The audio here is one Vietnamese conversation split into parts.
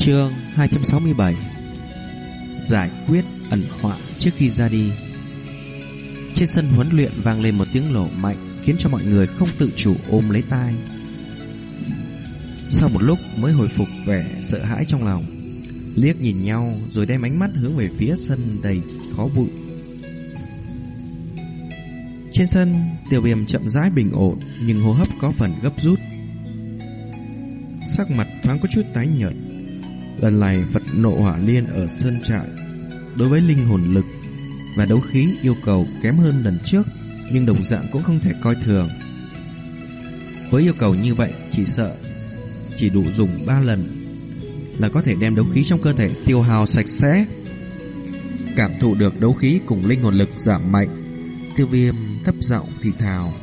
Chương 267 Giải quyết ẩn họa trước khi ra đi. Trên sân huấn luyện vang lên một tiếng nổ mạnh, Khiến cho mọi người không tự chủ ôm lấy tai. Sau một lúc mới hồi phục vẻ sợ hãi trong lòng, Liếc nhìn nhau rồi đem ánh mắt hướng về phía sân đầy khó bụi. Trên sân, Tiểu viêm chậm rãi bình ổn, Nhưng hô hấp có phần gấp rút. Sắc mặt thoáng có chút tái nhợt Lần này Phật nộ hỏa liên ở sân trại, Đối với linh hồn lực Và đấu khí yêu cầu kém hơn lần trước, Nhưng đồng dạng cũng không thể coi thường. Với yêu cầu như vậy, Chỉ sợ Chỉ đủ dùng 3 lần Là có thể đem đấu khí trong cơ thể tiêu hào sạch sẽ, Cảm thụ được đấu khí cùng linh hồn lực giảm mạnh. Tiêu viêm thấp giọng thì thào,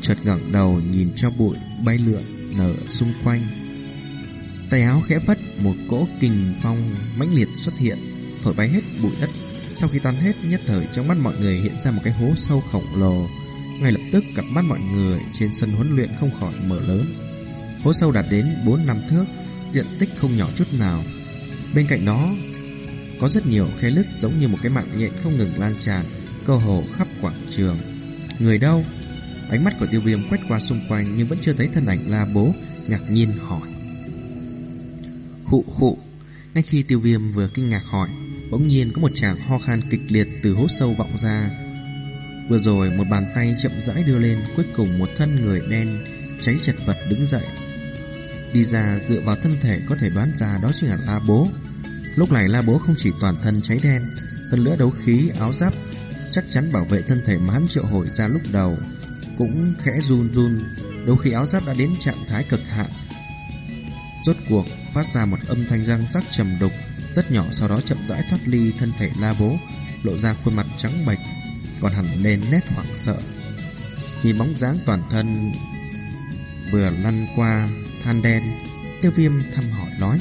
Chợt ngẩng đầu nhìn cho bụi bay lượn nở xung quanh. Tay áo khẽ vất một cỗ kình phong mãnh liệt xuất hiện, thổi bay hết bụi đất. Sau khi tan hết, nhất thời trong mắt mọi người hiện ra một cái hố sâu khổng lồ. Ngay lập tức cặp mắt mọi người trên sân huấn luyện không khỏi mở lớn. Hố sâu đạt đến 4 năm thước, diện tích không nhỏ chút nào. Bên cạnh đó có rất nhiều khe lứt giống như một cái mạng nhện không ngừng lan tràn, cơ hồ khắp quảng trường. Người đâu? Ánh mắt của tiêu viêm quét qua xung quanh nhưng vẫn chưa thấy thân ảnh la bố, ngạc nhiên hỏi. Khụ khụ. Ngay khi tiêu viêm vừa kinh ngạc hỏi, Bỗng nhiên có một chàng ho khan kịch liệt từ hố sâu vọng ra. Vừa rồi một bàn tay chậm rãi đưa lên, Cuối cùng một thân người đen Cháy chật vật đứng dậy. Đi ra dựa vào thân thể có thể đoán ra Đó chính là La Bố. Lúc này La Bố không chỉ toàn thân cháy đen, Hơn nữa đấu khí, áo giáp, Chắc chắn bảo vệ thân thể mà hắn triệu hồi ra lúc đầu Cũng khẽ run run. Đấu khí áo giáp đã đến trạng thái cực hạn Rốt cuộc, phát ra một âm thanh răng rắc trầm đục, rất nhỏ sau đó chậm rãi thoát ly thân thể la bố, lộ ra khuôn mặt trắng bệch, còn hẳn lên nét hoảng sợ. Nhìn bóng dáng toàn thân vừa lăn qua than đen, tiêu viêm thăm hỏi nói,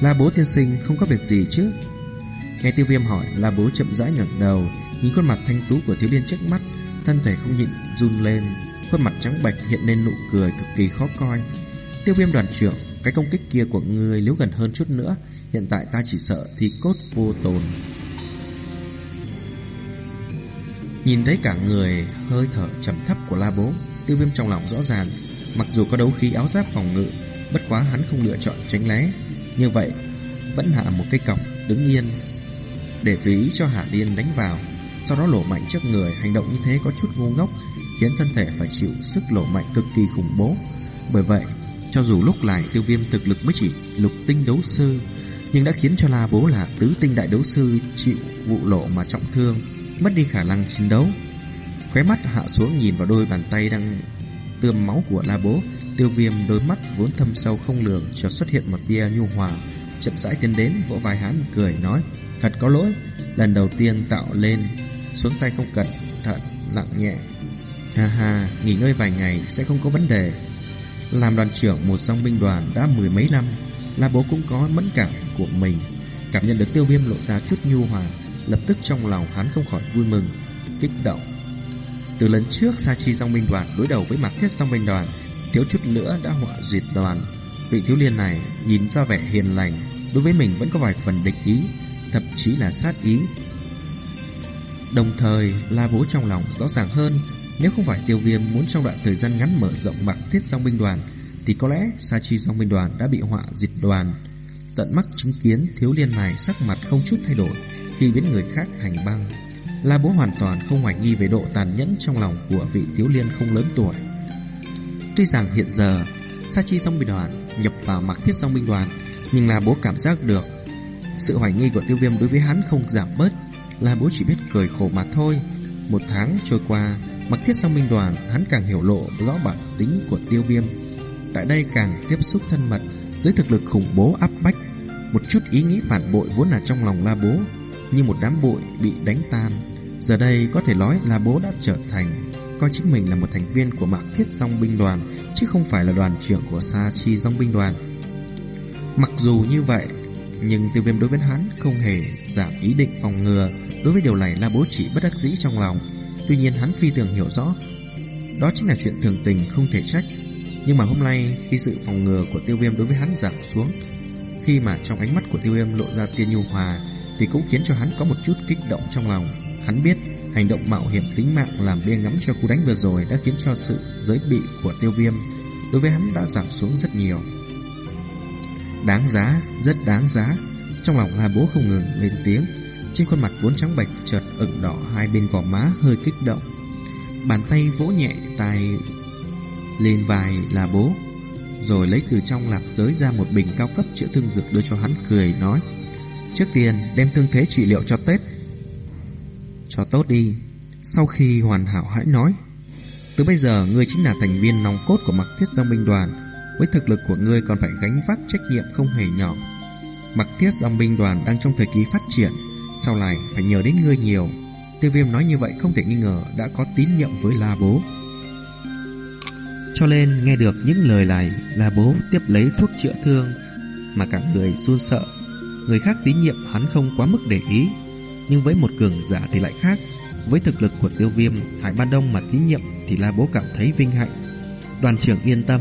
la bố tiên sinh không có việc gì chứ? Nghe tiêu viêm hỏi, la bố chậm rãi ngẩng đầu, nhìn khuôn mặt thanh tú của thiếu niên trước mắt, thân thể không nhịn run lên, khuôn mặt trắng bệch hiện lên nụ cười cực kỳ khó coi. Tiêu viêm đoàn trưởng cái công kích kia của người nếu gần hơn chút nữa, Hiện tại ta chỉ sợ thì cốt vô tồn. Nhìn thấy cả người, hơi thở trầm thấp của la bố, Tiêu viêm trong lòng rõ ràng, Mặc dù có đấu khí áo giáp phòng ngự, Bất quá hắn không lựa chọn tránh lé Như vậy, vẫn hạ một cây cọc đứng yên, Để tùy ý cho Hạ Điên đánh vào, Sau đó lổ mạnh trước người, Hành động như thế có chút ngu ngốc, Khiến thân thể phải chịu sức lổ mạnh cực kỳ khủng bố. Bởi vậy cho dù lúc này tiêu viêm thực lực mới chỉ lục tinh đấu sư Nhưng đã khiến cho La Bố là tứ tinh đại đấu sư chịu vụ lộ mà trọng thương, Mất đi khả năng chiến đấu. Khóe mắt hạ xuống nhìn vào đôi bàn tay đang tươm máu của La Bố, Tiêu viêm đôi mắt vốn thâm sâu không lường cho xuất hiện một tia nhu hòa, Chậm rãi tiến đến, vỗ vai hắn, cười nói, Thật có lỗi, Lần đầu tiên tạo lên, Xuống tay không cẩn thận nặng nhẹ. Ha ha, Nghỉ ngơi vài ngày sẽ không có vấn đề làm đoàn trưởng một dòng binh đoàn đã mười mấy năm, La Bố cũng có mẫn cảm của mình. Cảm nhận được tiêu viêm lộ ra chút nhu hòa, lập tức trong lòng hắn không khỏi vui mừng, kích động. Từ lần trước Sa Chi dòng binh đoàn đối đầu với mặt Thiết dòng binh đoàn, thiếu chút nữa đã họa diệt đoàn. Vị thiếu liên này nhìn ra vẻ hiền lành, đối với mình vẫn có vài phần địch ý, thậm chí là sát ý. Đồng thời, La Bố trong lòng rõ ràng hơn, nếu không phải tiêu viêm muốn trong đoạn thời gian ngắn mở rộng mạc thiết song binh đoàn, thì có lẽ Sa Chi song binh đoàn đã bị họa diệt đoàn. Tận mắt chứng kiến thiếu liên này sắc mặt không chút thay đổi khi biến người khác thành băng. La bố hoàn toàn không hoài nghi về độ tàn nhẫn trong lòng của vị thiếu liên không lớn tuổi. Tuy rằng hiện giờ Sa Chi song binh đoàn nhập vào mạc thiết song binh đoàn, nhưng La bố cảm giác được sự hoài nghi của tiêu viêm đối với hắn không giảm bớt. La bố chỉ biết cười khổ mà thôi. Một tháng trôi qua, Mặc thiết song minh đoàn, hắn càng hiểu lộ rõ bản tính của tiêu viêm. Tại đây càng tiếp xúc thân mật, dưới thực lực khủng bố áp bách, một chút ý nghĩ phản bội vốn là trong lòng la bố, như một đám bụi bị đánh tan. Giờ đây có thể nói là bố đã trở thành coi chính mình là một thành viên của mạc thiết song binh đoàn, chứ không phải là đoàn trưởng của Sa Chi song binh đoàn. Mặc dù như vậy, nhưng tiêu viêm đối với hắn không hề giảm ý định phòng ngừa. Đối với điều này là bố chỉ bất đắc dĩ trong lòng. Tuy nhiên hắn phi thường hiểu rõ, Đó chính là chuyện thường tình, không thể trách Nhưng mà hôm nay, khi sự phòng ngừa của tiêu viêm đối với hắn giảm xuống, Khi mà trong ánh mắt của tiêu viêm lộ ra tia nhu hòa, Thì cũng khiến cho hắn có một chút kích động trong lòng Hắn biết hành động mạo hiểm tính mạng làm bia ngắm cho cú đánh vừa rồi Đã khiến cho sự giới bị của tiêu viêm Đối với hắn đã giảm xuống rất nhiều Đáng giá, rất đáng giá. Trong lòng hai bố không ngừng lên tiếng. Trên khuôn mặt vốn trắng bệch chợt ửng đỏ hai bên gò má hơi kích động. Bàn tay vỗ nhẹ tay lên vai là bố Rồi lấy từ trong lạp giới ra một bình cao cấp chữa thương dược đưa cho hắn cười nói Trước tiên đem thương thế trị liệu cho Tết Cho tốt đi. Sau khi hoàn hảo hãy nói Từ bây giờ ngươi chính là thành viên nòng cốt của mặc thiết dòng binh đoàn. Với thực lực của ngươi còn phải gánh vác trách nhiệm không hề nhỏ Mặc thiết dòng binh đoàn đang trong thời kỳ phát triển Sau này phải nhờ đến ngươi nhiều Tiêu viêm nói như vậy không thể nghi ngờ đã có tín nhiệm với La Bố cho nên nghe được những lời này la bố tiếp lấy thuốc chữa thương mà cả người run sợ. Người khác tín nhiệm hắn không quá mức để ý, nhưng với một cường giả thì lại khác. Với thực lực của tiêu viêm, Hải Ban Đông mà tín nhiệm thì la bố cảm thấy vinh hạnh. Đoàn trưởng yên tâm,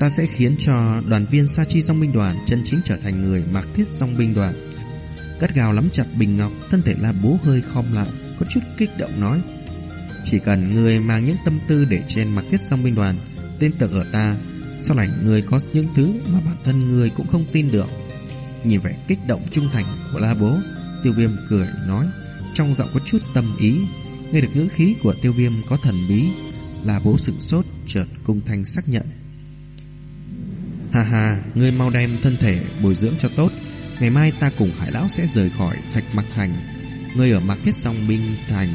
ta sẽ khiến cho đoàn viên Sa Chi Song binh đoàn chân chính trở thành người mặc thiết song binh đoàn. cất gào lắm chặt bình ngọc, thân thể la bố hơi khom lại, có chút kích động nói. Chỉ cần người mang những tâm tư để trên mặc thiết song binh đoàn Tin tưởng ở ta Sau này người có những thứ mà bản thân người cũng không tin được Nhìn vẻ kích động trung thành của la bố Tiêu viêm cười nói Trong giọng có chút tâm ý Nghe được ngữ khí của tiêu viêm có thần bí La bố sửng sốt chợt cung thanh xác nhận Hà hà Ngươi mau đem thân thể bồi dưỡng cho tốt. Ngày mai ta cùng hải lão sẽ rời khỏi thạch mặc thành. Ngươi ở mặc thiết song binh thành.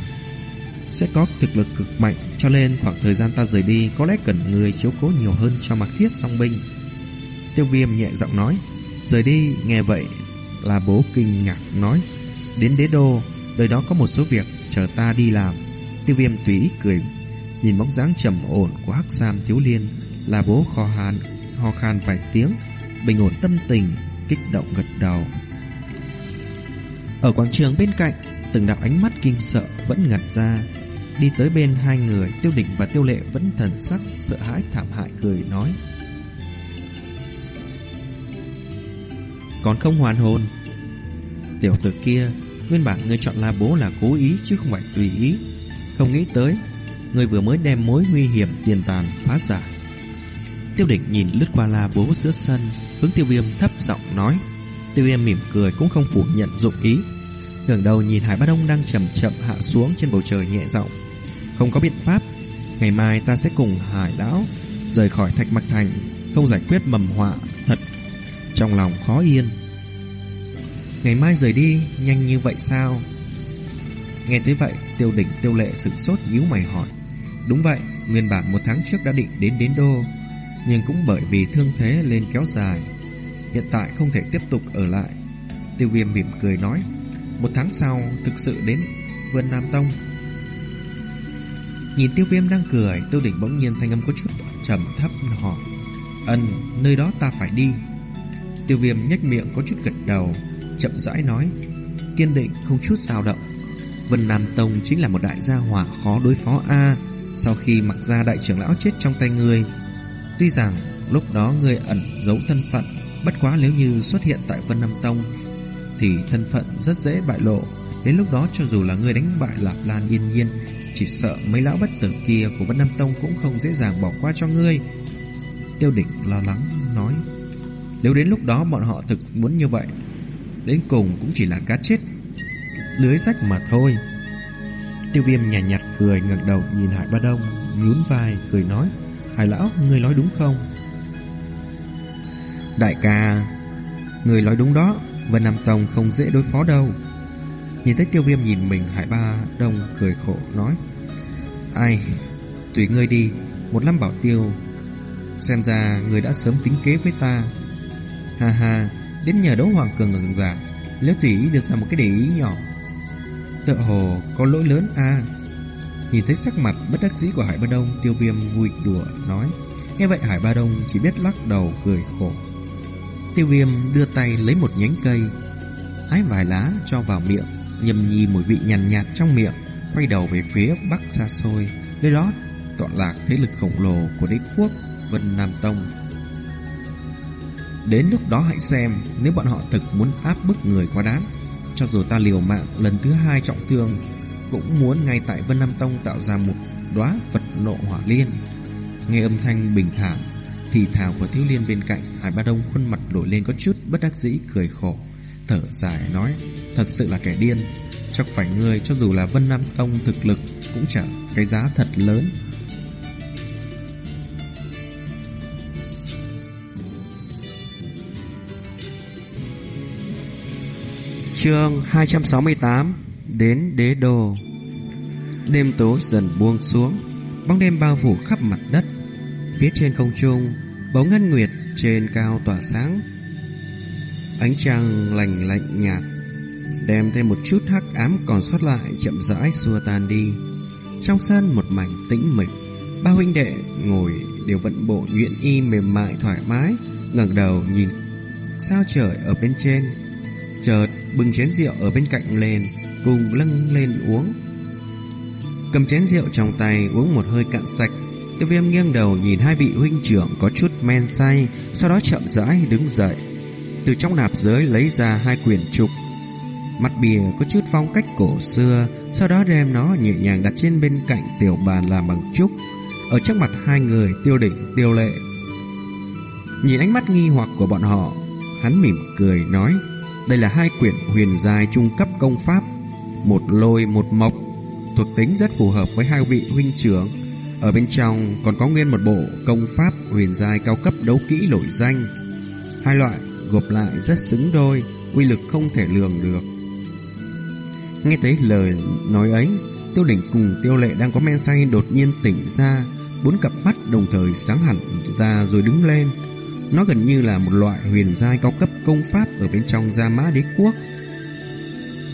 Sẽ có thực lực cực mạnh, cho nên khoảng thời gian ta rời đi có lẽ cần người chiếu cố nhiều hơn cho mặc thiết song binh. Tiêu viêm nhẹ giọng nói, rời đi, nghe vậy là bố kinh ngạc nói, đến đế đô, đời đó có một số việc chờ ta đi làm. Tiêu viêm tùy ý cười, nhìn bóng dáng trầm ổn của hắc sam thiếu liên, là bố kho hàn, ho khan vài tiếng, bình ổn tâm tình, kích động gật đầu. Ở quảng trường bên cạnh, từng đạo ánh mắt kinh sợ vẫn ngặt ra, Đi tới bên hai người Tiêu định và tiêu lệ vẫn thần sắc Sợ hãi thảm hại cười nói. Còn không hoàn hồn? Tiểu tử kia Nguyên bản ngươi chọn la bố là cố ý Chứ không phải tùy ý. Không nghĩ tới Ngươi vừa mới đem mối nguy hiểm tiền tàn phá giải. Tiêu Đỉnh nhìn lướt qua la bố giữa sân, Hướng tiêu viêm thấp giọng nói. Tiêu viêm mỉm cười cũng không phủ nhận dụng ý. Ngẩng đầu nhìn Hải Bát Đông đang chậm chậm hạ xuống trên bầu trời nhẹ giọng. Không có biện pháp, Ngày mai ta sẽ cùng hải lão Rời khỏi thạch mặc thành, Không giải quyết mầm họa thật. Trong lòng khó yên. Ngày mai rời đi, Nhanh như vậy sao? Nghe tới vậy, tiêu đỉnh tiêu lệ sự sốt nhíu mày hỏi. Đúng vậy, Nguyên bản một tháng trước đã định đến đến đô. Nhưng cũng bởi vì thương thế lên kéo dài Hiện tại không thể tiếp tục ở lại. Tiêu viêm mỉm cười nói Một tháng sau thực sự đến Vân Nam Tông. Nhìn tiêu viêm đang cười Tiêu đỉnh bỗng nhiên thanh âm có chút trầm thấp hỏi Ân, nơi đó ta phải đi. Tiêu viêm nhếch miệng có chút gật đầu Chậm rãi nói Kiên định không chút dao động. Vân Nam Tông chính là một đại gia hỏa khó đối phó A Sau khi mặc ra đại trưởng lão chết trong tay ngươi Tuy rằng lúc đó ngươi ẩn giấu thân phận Bất quá nếu như xuất hiện tại Vân Nam Tông Thì thân phận rất dễ bại lộ Đến lúc đó cho dù là ngươi đánh bại Lạp Lan yên nhiên chỉ sợ mấy lão bất tử kia của Vân Nam Tông cũng không dễ dàng bỏ qua cho ngươi. Tiêu định lo lắng nói. Nếu đến lúc đó bọn họ thực muốn như vậy, đến cùng cũng chỉ là cá chết. Lưới rách mà thôi. Tiêu viêm nhạt nhạt cười ngẩng đầu nhìn Hải Ba Đông, nhún vai cười nói. Hải lão, người nói đúng không? Đại ca, người nói đúng đó, Vân Nam Tông không dễ đối phó đâu. Nhìn thấy tiêu viêm nhìn mình Hải Ba Đông cười khổ nói Ai Tùy ngươi đi Một năm bảo tiêu Xem ra người đã sớm tính kế với ta Ha ha Đến nhờ đấu hoàng cường ngừng giả Nếu tùy ý đưa ra một cái để ý nhỏ Tựa hồ có lỗi lớn à Nhìn thấy sắc mặt bất đắc dĩ của Hải Ba Đông Tiêu viêm vui đùa nói. Nghe vậy Hải Ba Đông chỉ biết lắc đầu cười khổ. Tiêu viêm đưa tay lấy một nhánh cây Hái vài lá cho vào miệng nhầm nhi mùi vị nhàn nhạt, nhạt trong miệng, quay đầu về phía bắc xa xôi, nơi đó tọa lạc thế lực khổng lồ của đế quốc Vân Nam Tông. Đến lúc đó hãy xem Nếu bọn họ thực muốn áp bức người quá đáng Cho dù ta liều mạng lần thứ hai trọng thương cũng muốn ngay tại Vân Nam Tông tạo ra một đóa Phật nộ hỏa liên. Nghe âm thanh bình thản, Thì thào của thiếu liên bên cạnh Hải Ba Đông khuôn mặt đổi lên có chút bất đắc dĩ, cười khổ, Thở dài nói, Thật sự là kẻ điên, Chắc phải người cho dù là Vân Nam Tông thực lực Cũng chẳng cái giá thật lớn. Chương 268 Đến đế đồ Đêm tối dần buông xuống Bóng đêm bao phủ khắp mặt đất. Phía trên không trung Bóng ngân nguyệt trên cao tỏa sáng. Ánh trăng lành lạnh nhạt Đem thêm một chút hắc ám còn sót lại Chậm rãi xua tan đi. Trong sân một mảnh tĩnh mịch Ba huynh đệ ngồi đều vận bộ nhuyễn y mềm mại thoải mái ngẩng đầu nhìn. Sao trời ở bên trên? Chợt bưng chén rượu ở bên cạnh lên, cùng lưng lên uống. Cầm chén rượu trong tay uống một hơi cạn sạch, Tiêu Viêm nghiêng đầu nhìn hai vị huynh trưởng có chút men say, sau đó chậm rãi đứng dậy. Từ trong nạp giới lấy ra hai quyển trục. Mặt bìa có chút phong cách cổ xưa, sau đó đem nó nhẹ nhàng đặt trên bên cạnh tiểu bàn làm bằng trúc. Ở trước mặt hai người tiêu định tiêu lệ. Nhìn ánh mắt nghi hoặc của bọn họ, hắn mỉm cười nói: đây là hai quyển huyền giai trung cấp công pháp, một lôi một mộc, thuộc tính rất phù hợp với hai vị huynh trưởng. Ở bên trong còn có nguyên một bộ công pháp huyền giai cao cấp đấu kỹ nổi danh. Hai loại gộp lại rất xứng đôi, uy lực không thể lường được. Nghe thấy lời nói ấy, Tiêu Đỉnh cùng Tiêu Lệ đang có men say đột nhiên tỉnh ra, bốn cặp mắt đồng thời sáng hẳn ra rồi đứng lên. Nó gần như là một loại huyền giai cao cấp công pháp ở bên trong Gia Mã Đế Quốc.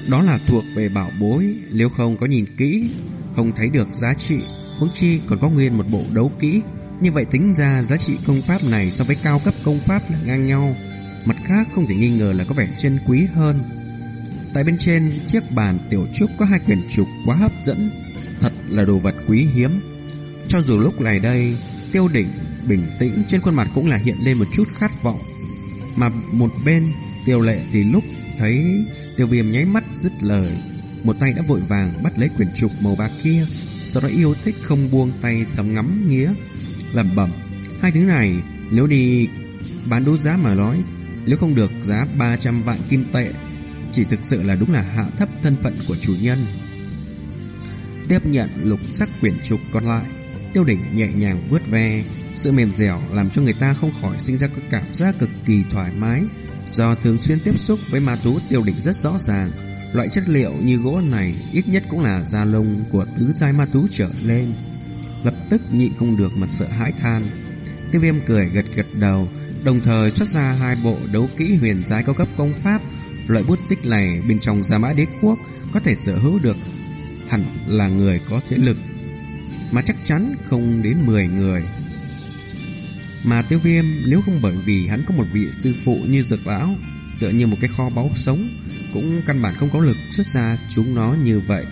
Đó là thuộc về bảo bối, nếu không có nhìn kỹ, không thấy được giá trị, huống chi còn có nguyên một bộ đấu kỹ. Như vậy tính ra giá trị công pháp này so với cao cấp công pháp là ngang nhau. Mặt khác không thể nghi ngờ là có vẻ chân quý hơn. Tại bên trên chiếc bàn tiểu trúc có hai quyển trục quá hấp dẫn, thật là đồ vật quý hiếm. Cho dù lúc này đây, tiêu đỉnh bình tĩnh trên khuôn mặt cũng là hiện lên một chút khát vọng. Mà một bên, tiêu lệ thì lúc thấy tiêu viêm nháy mắt dứt lời, một tay đã vội vàng bắt lấy quyển trục màu bạc kia, sau đó yêu thích không buông tay tầm ngắm nghía, lẩm bẩm. Hai thứ này, nếu đi bán đấu giá mà nói, nếu không được giá 300 vạn kim tệ, chỉ thực sự là đúng là hạ thấp thân phận của chủ nhân. Tiếp nhận lục sắc quyển trục còn lại, tiêu đỉnh nhẹ nhàng vuốt ve, sự mềm dẻo làm cho người ta không khỏi sinh ra cái cảm giác cực kỳ thoải mái. Do thường xuyên tiếp xúc với ma tú tiêu đỉnh rất rõ ràng, loại chất liệu như gỗ này ít nhất cũng là da lông của tứ giai ma tú trở lên. Lập tức nhịn không được mặt sợ hãi than. Tiêu viêm cười gật gật đầu, đồng thời xuất ra hai bộ đấu kỹ huyền giai cao cấp công pháp. Loại bút tích này bên trong gia mã đế quốc có thể sở hữu được hẳn là người có thế lực, mà chắc chắn không đến 10 người. Mà tiêu viêm nếu không bởi vì hắn có một vị sư phụ như dược lão, tựa như một cái kho báu sống, cũng căn bản không có lực xuất ra chúng nó như vậy.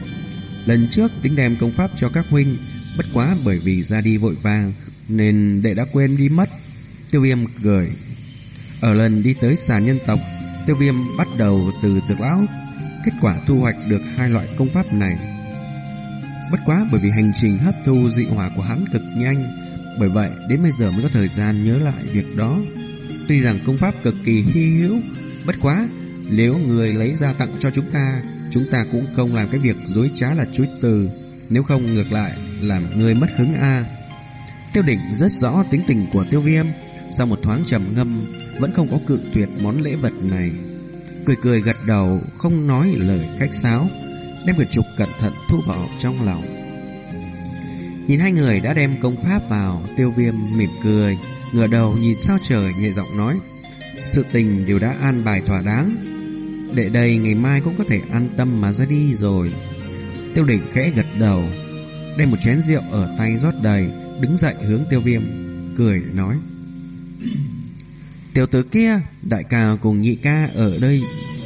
Lần trước tính đem công pháp cho các huynh, bất quá bởi vì ra đi vội vàng nên đệ đã quên đi mất. Tiêu viêm cười. Ở lần đi tới xà nhân tộc, tiêu viêm bắt đầu từ dược lão, kết quả thu hoạch được hai loại công pháp này. Bất quá bởi vì hành trình hấp thu dị hỏa của hắn cực nhanh, bởi vậy, đến bây giờ mới có thời gian nhớ lại việc đó. Tuy rằng công pháp cực kỳ hy hữu, bất quá, nếu người lấy ra tặng cho chúng ta, chúng ta cũng không làm cái việc dối trá là chối từ, nếu không ngược lại làm người mất hứng a. Tiêu đỉnh rất rõ tính tình của tiêu viêm, sau một thoáng trầm ngâm, vẫn không có cự tuyệt món lễ vật này. Cười cười gật đầu, không nói lời khách sáo, đem quyển trục cẩn thận thu vào trong lòng. Nhìn hai người đã đem công pháp vào, tiêu viêm mỉm cười, ngửa đầu nhìn sao trời nhẹ giọng nói. Sự tình đều đã an bài thỏa đáng. Để đây ngày mai cũng có thể an tâm mà ra đi rồi. Tiêu đỉnh khẽ gật đầu, đem một chén rượu ở tay rót đầy, đứng dậy hướng tiêu viêm, cười nói. Tiểu tử kia, đại ca cùng nhị ca ở đây,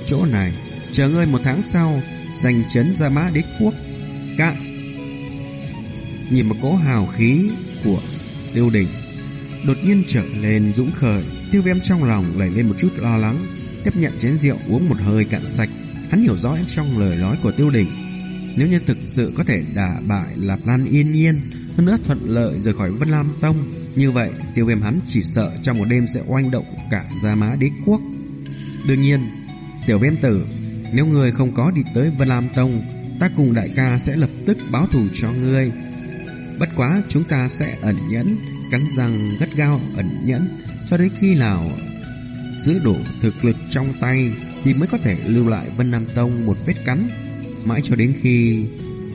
chỗ này, chờ ngươi một tháng sau, giành chấn ra mã đế quốc. Cạn Nhìn một cỗ hào khí của tiêu đình đột nhiên trở lên dũng khởi, tiêu viêm trong lòng lẩy lên một chút lo lắng, tiếp nhận chén rượu uống một hơi cạn sạch. Hắn hiểu rõ trong lời nói của tiêu đình nếu như thực sự có thể đả bại Lạp Lan yên nhiên, hơn nữa thuận lợi rời khỏi Vân Lam Tông, như vậy tiêu viêm hắn chỉ sợ trong một đêm sẽ oanh động cả Gia Mã Đế Quốc. Đương nhiên, tiểu viêm tử, nếu người không có đi tới Vân Lam Tông, ta cùng đại ca sẽ lập tức báo thù cho ngươi. Bất quá chúng ta sẽ ẩn nhẫn, cắn răng gắt gao ẩn nhẫn cho đến khi nào giữ đủ thực lực trong tay thì mới có thể lưu lại Vân Nam Tông một vết cắn, mãi cho đến khi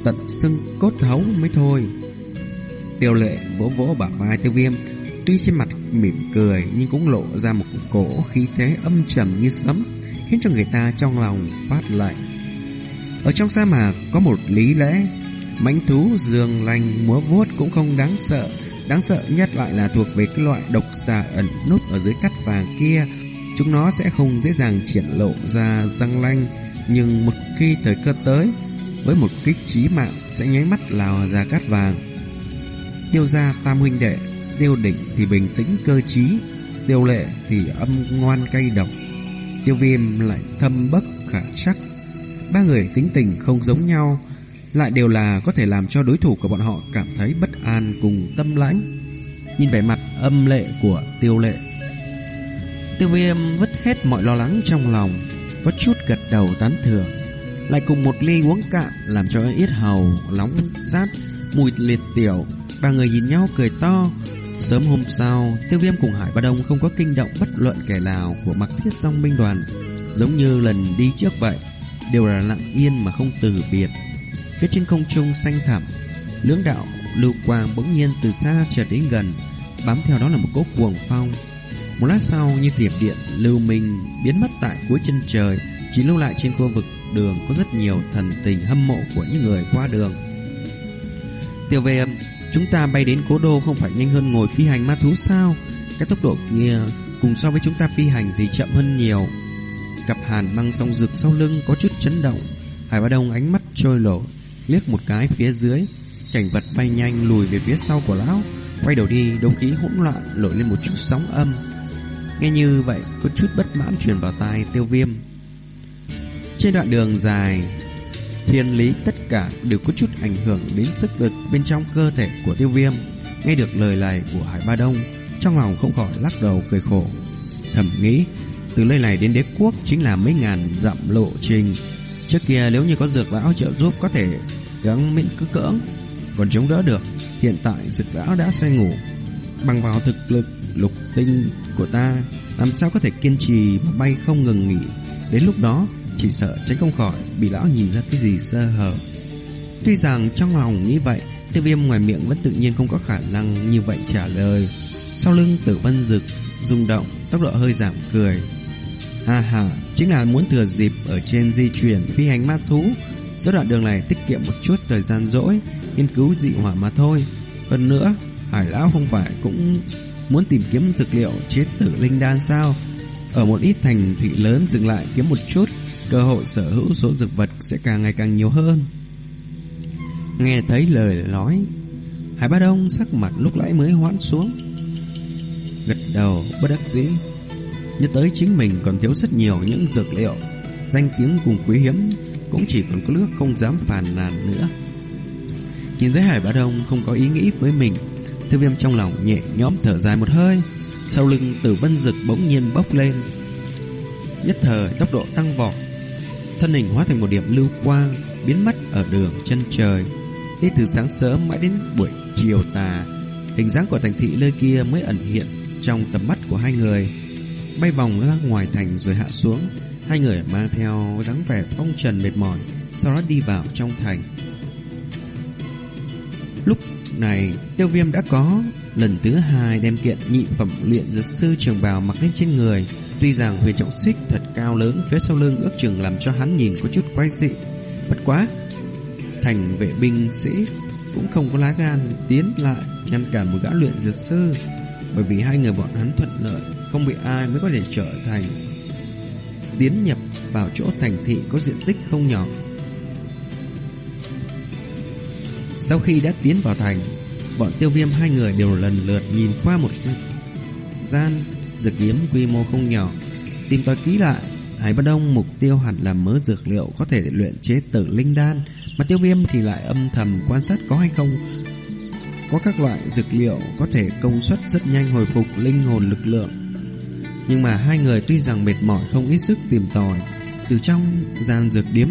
tận xương cốt thấu mới thôi. Tiêu lệ vỗ vỗ bả vai tiêu viêm, tuy trên mặt mỉm cười nhưng cũng lộ ra một cổ khí thế âm trầm như sấm, khiến cho người ta trong lòng phát lạnh. Ở trong sa mạc có một lý lẽ, mãnh thú dương lanh múa vuốt cũng không đáng sợ, đáng sợ nhất lại là thuộc về cái loại độc xà ẩn núp ở dưới cắt vàng kia. Chúng nó sẽ không dễ dàng triển lộ ra răng lanh, nhưng một khi thời cơ tới, với một kích trí mạng sẽ nháy mắt lào ra cát vàng. Tiêu gia tam huynh đệ, tiêu đỉnh thì bình tĩnh cơ trí, tiêu lệ thì âm ngoan cay độc, tiêu viêm lại thâm bất khả chắc. Ba người tính tình không giống nhau, lại đều là có thể làm cho đối thủ của bọn họ cảm thấy bất an cùng tâm lãnh. Nhìn vẻ mặt âm lệ của tiêu lệ, tiêu viêm vứt hết mọi lo lắng trong lòng, có chút gật đầu tán thưởng. Lại cùng một ly uống cạn làm cho yết hầu nóng rát, mùi liệt tiểu. Ba người nhìn nhau cười to. Sớm hôm sau, tiêu viêm cùng Hải Ba Đông không có kinh động bất luận kẻ nào của mặc thiết dòng binh đoàn. Giống như lần đi trước vậy, đều là lặng yên mà không từ biệt. Phía trên không trung xanh thẳm, lưỡng đạo lưu quang bỗng nhiên từ xa trở đến gần, bám theo đó là một cỗ cuồng phong. Một lát sau như tiệp điện lưu minh biến mất tại cuối chân trời, chỉ lưu lại trên khu vực đường có rất nhiều thần tình hâm mộ của những người qua đường. Tiêu về chúng ta bay đến cố đô không phải nhanh hơn ngồi phi hành ma thú sao? Cái tốc độ kia cùng so với chúng ta phi hành thì chậm hơn nhiều. Cặp hàn băng song rực sau lưng có chút chấn động. Hải Bá Đông ánh mắt trôi lổ, liếc một cái phía dưới. Cảnh vật bay nhanh lùi về phía sau của lão. Quay đầu đi, đấu khí hỗn loạn nổi lên một chút sóng âm. Nghe như vậy, có chút bất mãn truyền vào tai tiêu viêm. Trên đoạn đường dài, thiên lý tất cả đều có chút ảnh hưởng đến sức lực bên trong cơ thể của tiêu viêm. Nghe được lời này của Hải Ba Đông, trong lòng không khỏi lắc đầu cười khổ. Thầm nghĩ, từ nơi này đến đế quốc chính là mấy ngàn dặm lộ trình. Trước kia nếu như có dược lão trợ giúp có thể gắng miễn cứ cưỡng, còn chống đỡ được. Hiện tại dược lão đã say ngủ, bằng vào thực lực lục tinh của ta, làm sao có thể kiên trì mà bay không ngừng nghỉ. Đến lúc đó, chỉ sợ tránh không khỏi bị lão nhìn ra cái gì sơ hở. Tuy rằng trong lòng nghĩ vậy, tiêu viêm ngoài miệng vẫn tự nhiên không có khả năng như vậy trả lời. Sau lưng tử vân rực, rung động, tốc độ hơi giảm cười. Ha ha, chính là muốn thừa dịp ở trên di chuyển phi hành ma thú. Giữa đoạn đường này tiết kiệm một chút thời gian rỗi, nghiên cứu dị hỏa mà thôi. Hơn nữa, hải lão không phải cũng muốn tìm kiếm dược liệu chế tử linh đan sao? Ở một ít thành thị lớn dừng lại kiếm một chút, cơ hội sở hữu số dược vật sẽ càng ngày càng nhiều hơn. Nghe thấy lời nói, Hải Ba Đông sắc mặt lúc nãy mới hoãn xuống. Gật đầu bất đắc dĩ, nhớ tới chính mình còn thiếu rất nhiều những dược liệu, danh tiếng cùng quý hiếm cũng chỉ còn có nước không dám phàn nàn nữa. Nhìn thấy Hải Bá Đông không có ý nghĩ với mình, Tiêu Viêm trong lòng nhẹ nhõm thở dài một hơi, sau lưng Tử Vân Dực bỗng nhiên bốc lên. Nhất thời tốc độ tăng vọt, thân hình hóa thành một điểm lưu quang, biến mất ở đường chân trời. Đi từ sáng sớm mãi đến buổi chiều tà, hình dáng của thành thị nơi kia mới ẩn hiện trong tầm mắt của hai người. Bay vòng ra ngoài thành rồi hạ xuống, hai người mang theo dáng vẻ phong trần mệt mỏi, sau đó đi vào trong thành. Lúc này, tiêu viêm đã có lần thứ hai đem kiện nhị phẩm luyện dược sư trường bào mặc lên trên người. Tuy rằng huyền trọng xích thật cao lớn phía sau lưng ước chừng làm cho hắn nhìn có chút quay dị. Bất quá, thành vệ binh sĩ cũng không có lá gan tiến lại ngăn cản một gã luyện dược sư. Bởi vì hai người bọn hắn thuận lợi, không bị ai mới có thể trở thành tiến nhập vào chỗ thành thị có diện tích không nhỏ. Sau khi đã tiến vào thành, bọn tiêu viêm hai người đều lần lượt nhìn qua một gian dược kiếm quy mô không nhỏ. Tìm tòi kỹ lại, Hải Bất Đông mục tiêu hẳn là mớ dược liệu có thể luyện chế tử linh đan, mà tiêu viêm thì lại âm thầm quan sát có hay không có các loại dược liệu có thể công suất rất nhanh hồi phục linh hồn lực lượng. Nhưng mà hai người tuy rằng mệt mỏi không ít sức tìm tòi, từ trong gian dược điếm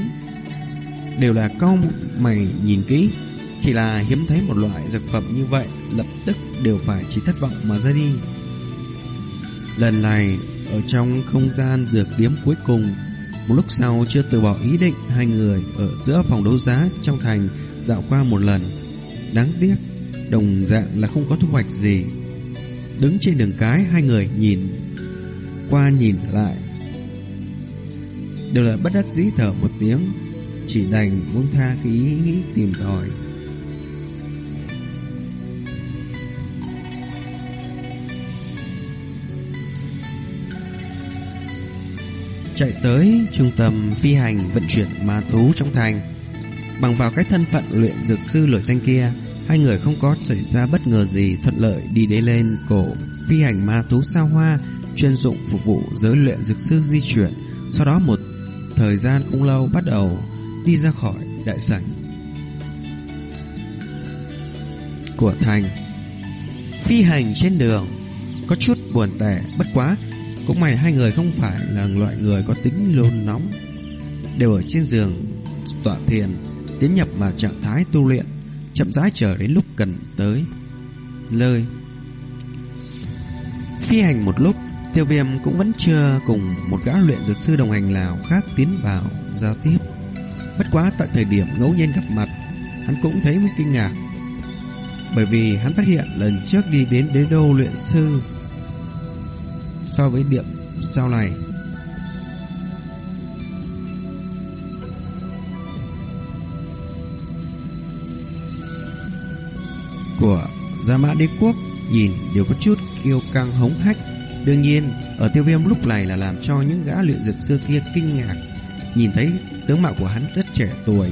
đều là câu mày nhìn kỹ, chỉ là hiếm thấy một loại dược phẩm như vậy, lập tức đều phải chỉ thất vọng mà ra đi. Lần này ở trong không gian dược điếm cuối cùng, một lúc sau chưa từ bỏ ý định, hai người ở giữa phòng đấu giá trong thành dạo qua một lần. Đáng tiếc đồng dạng là không có thu hoạch gì. Đứng trên đường cái, hai người nhìn qua nhìn lại. Đều là bất đắc dĩ thở một tiếng, chỉ đành buông tha cái ý nghĩ tìm tòi. Chạy tới trung tâm phi hành vận chuyển ma thú trong thành Bằng vào cái thân phận luyện dược sư nổi danh kia Hai người không có xảy ra bất ngờ gì thuận lợi đi đến lên cổ phi hành ma thú sao hoa chuyên dụng phục vụ giới luyện dược sư di chuyển. Sau đó một thời gian không lâu bắt đầu đi ra khỏi đại sảnh của thành. Phi hành trên đường có chút buồn tẻ, bất quá cũng may hai người không phải là loại người có tính lôn nóng, đều ở trên giường tọa thiền tiến nhập vào trạng thái tu luyện chậm rãi chờ đến lúc cần tới lời phi hành một lúc tiêu viêm cũng vẫn chưa cùng một gã luyện dược sư đồng hành nào khác tiến vào giao tiếp. Bất quá tại thời điểm ngẫu nhiên gặp mặt, hắn cũng thấy mới kinh ngạc. Bởi vì hắn phát hiện lần trước đi đến đế đô luyện sư so với điểm sau này. Của Gia Mã Đế Quốc nhìn đều có chút kiêu căng hống hách. Đương nhiên, ở tiêu viêm lúc này là làm cho những gã luyện dược sư kia kinh ngạc. Nhìn thấy tướng mạo của hắn rất trẻ tuổi,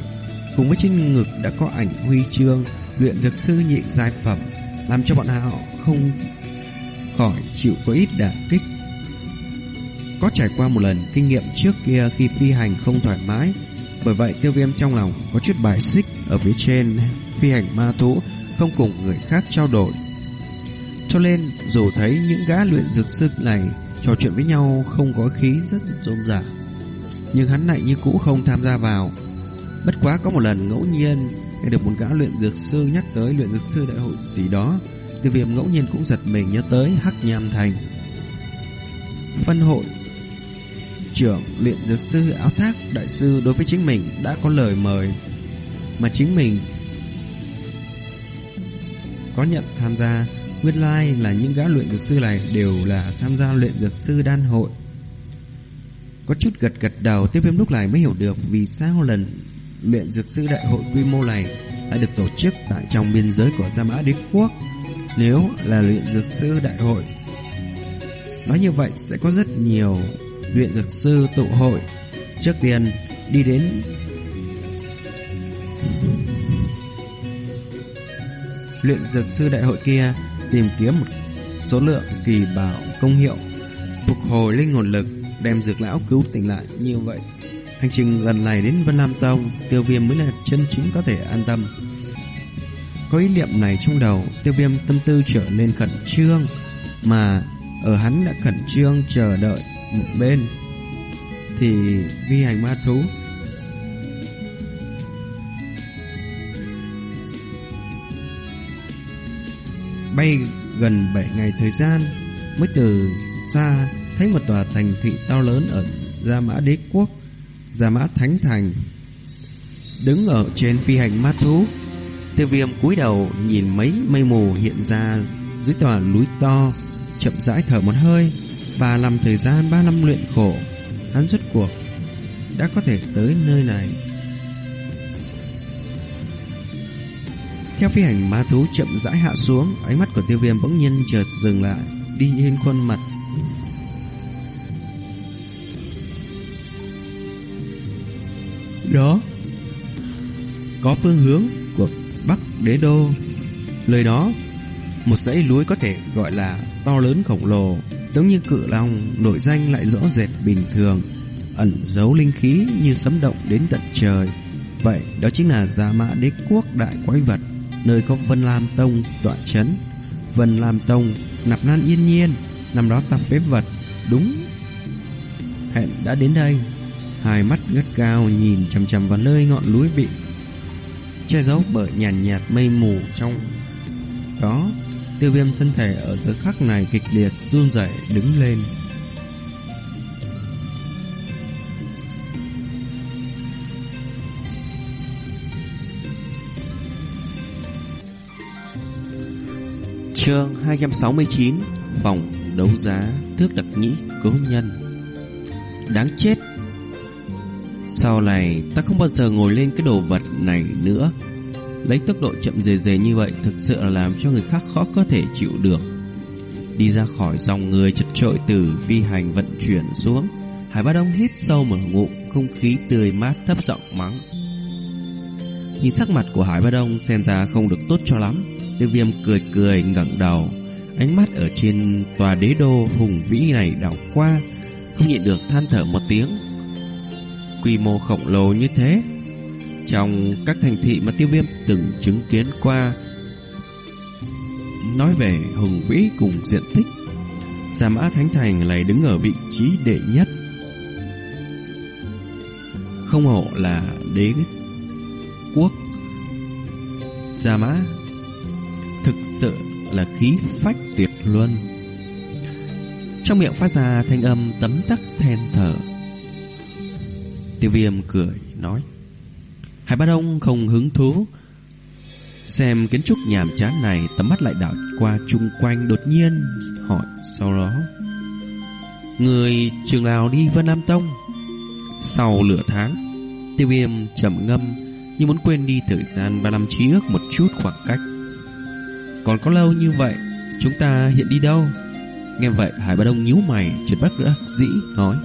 cùng với trên ngực đã có ảnh huy chương luyện dược sư nhị giai phẩm, làm cho bọn họ không khỏi chịu có ít đả kích. Có trải qua một lần kinh nghiệm trước kia khi phi hành không thoải mái, bởi vậy tiêu viêm trong lòng có chút bài xích ở phía trên phi hành ma thú không cùng người khác trao đổi. Cho nên, dù thấy những gã luyện dược sư này trò chuyện với nhau không có khí rất rôm rả, nhưng hắn lại như cũ không tham gia vào. Bất quá có một lần ngẫu nhiên nghe được một gã luyện dược sư nhắc tới luyện dược sư đại hội gì đó, Tiêu Viêm ngẫu nhiên cũng giật mình nhớ tới Hắc Nham Thành. Phân hội trưởng luyện dược sư áo thác đại sư đối với chính mình đã có lời mời mà chính mình có nhận tham gia Nguyên lai like là những gã luyện dược sư này đều là tham gia luyện dược sư đan hội. Có chút gật gật đầu Tiếp viêm lúc này mới hiểu được Vì sao lần luyện dược sư đại hội quy mô này Đã được tổ chức tại trong biên giới của Gia Mã Đế Quốc. Nếu là luyện dược sư đại hội, Nói như vậy sẽ có rất nhiều luyện dược sư tụ hội. Trước tiên, đi đến luyện dược sư đại hội kia tìm kiếm một số lượng kỳ bảo công hiệu. Phục hồi linh hồn lực đem dược lão cứu tỉnh lại. Như vậy. Hành trình lần này đến Vân Lam Tông tiêu viêm mới là chân chính có thể an tâm. Có ý niệm này trong đầu tiêu viêm tâm tư trở nên khẩn trương mà ở hắn đã khẩn trương chờ đợi một bên. Thì vi hành ma thú bay gần 7 ngày thời gian mới từ xa thấy một tòa thành thị to lớn ở Gia Mã Đế Quốc, Gia Mã Thánh Thành. Đứng ở trên phi hành ma thú, tiêu viêm cúi đầu nhìn mấy mây mù hiện ra dưới tòa núi to, chậm rãi thở một hơi và làm thời gian 3 năm luyện khổ, hắn rốt cuộc đã có thể tới nơi này. Theo phi hành ma thú chậm rãi hạ xuống, ánh mắt của tiêu viêm bỗng nhiên chợt dừng lại, đi trên khuôn mặt. Đó, có phương hướng của Bắc Đế Đô. Lời đó Một dãy núi có thể gọi là to lớn khổng lồ, giống như cự long, nội danh lại rõ rệt bình thường, ẩn giấu linh khí như sấm động đến tận trời. Vậy đó chính là Gia Mã Đế Quốc Đại Quái Vật, nơi có Vân Lam Tông tọa chấn. Vân Lam Tông, nạp nan yên nhiên, năm đó tập phế vật, đúng. Hẹn đã đến đây, hai mắt gắt cao nhìn chằm chằm vào nơi ngọn núi bị che giấu bởi nhàn nhạt, nhạt mây mù trong đó. Tiêu viêm thân thể ở giữa khắc này kịch liệt run rẩy đứng lên. Chương 269 Phòng đấu giá Thước đặc nhĩ cố nhân. Đáng chết. Sau này, ta không bao giờ ngồi lên cái đồ vật này nữa. Lấy tốc độ chậm dề dề như vậy Thực sự là làm cho người khác khó có thể chịu được. Đi ra khỏi dòng người chật trội từ phi hành vận chuyển xuống Hải Ba Đông hít sâu một ngụm, Không khí tươi mát thấp giọng mắng. Nhìn sắc mặt của Hải Ba Đông xem ra không được tốt cho lắm. Tiêu viêm cười cười, ngẩng đầu. Ánh mắt ở trên tòa đế đô hùng vĩ này đảo qua, Không nhịn được than thở một tiếng. Quy mô khổng lồ như thế, Trong các thành thị mà tiêu viêm từng chứng kiến qua, Nói về hùng vĩ cùng diện tích Gia Mã Thánh Thành lại đứng ở vị trí đệ nhất. Không hổ là đế quốc. Gia Mã tự là khí phách tuyệt luân. Trong miệng phát ra thanh âm tấm tắc then thở. Tiêu viêm cười, nói, Hải Ba Đông không hứng thú. Xem kiến trúc nhàm chán này Tấm mắt lại đảo qua chung quanh, Đột nhiên hỏi sau đó, Người trường nào đi Vân Nam Tông? Sau lửa tháng, Tiêu viêm trầm ngâm, Như muốn quên đi thời gian ba năm trí ước một chút khoảng cách còn có lâu như vậy, Chúng ta hiện đi đâu? Nghe vậy, Hải Ba Đông nhíu mày, Trượt bắt đắc dĩ nói.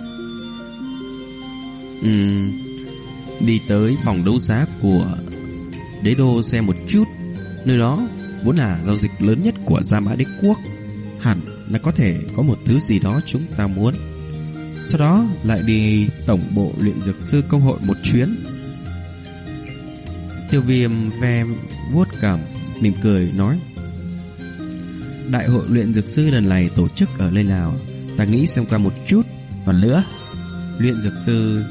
Ừm Đi tới phòng đấu giá của Đế đô xem một chút. Nơi đó vốn là giao dịch lớn nhất của Gia Mã Đế Quốc. Hẳn là có thể có một thứ gì đó chúng ta muốn. Sau đó lại đi tổng bộ luyện dược sư công hội một chuyến. Tiêu viêm ve vuốt cảm, Mỉm cười, nói. Đại hội luyện dược sư lần này tổ chức ở nơi nào? Ta nghĩ xem qua một chút. Còn nữa, Luyện dược sư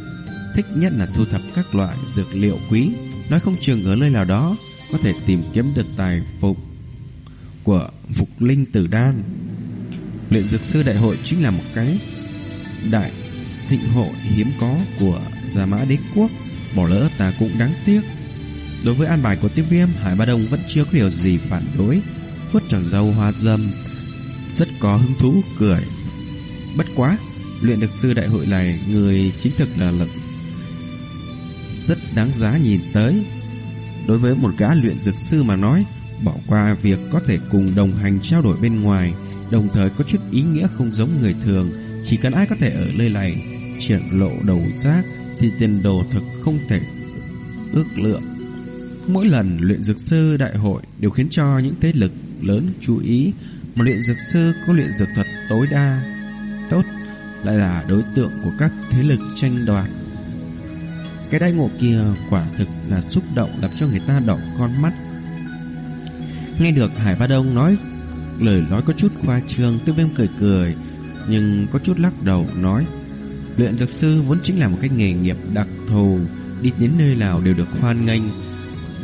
thích nhất là thu thập các loại dược liệu quý. Nói không chừng ở nơi nào đó Có thể tìm kiếm được tài phục Của phục linh tử đan. Luyện dược sư đại hội chính là một cái Đại thịnh hội hiếm có Của Gia Mã Đế Quốc. Bỏ lỡ ta cũng đáng tiếc. Đối với an bài của tiếp viêm Hải Ba Đông vẫn chưa có điều gì phản đối vuốt chàng dâu hoa dâm, Rất có hứng thú cười. Bất quá, Luyện được sư đại hội này, Người chính thực là lực Rất đáng giá nhìn tới. Đối với một gã luyện dược sư mà nói, Bỏ qua việc có thể cùng đồng hành trao đổi bên ngoài, Đồng thời có chút ý nghĩa không giống người thường. Chỉ cần ai có thể ở nơi này, Triển lộ đầu giác, Thì tiền đồ thực không thể ước lượng. Mỗi lần luyện dược sư đại hội đều khiến cho những thế lực lớn chú ý. Một luyện dược sư có luyện dược thuật tối đa, Tốt, Lại là đối tượng của các thế lực tranh đoạt. Cái đai ngộ kia quả thực là xúc động Làm cho người ta đỏ con mắt. Nghe được Hải Ba Đông nói, Lời nói có chút khoa trương Tiêu viêm cười cười, Nhưng có chút lắc đầu nói, Luyện dược sư vốn chính là một cái nghề nghiệp đặc thù, Đi đến nơi nào đều được hoan nghênh.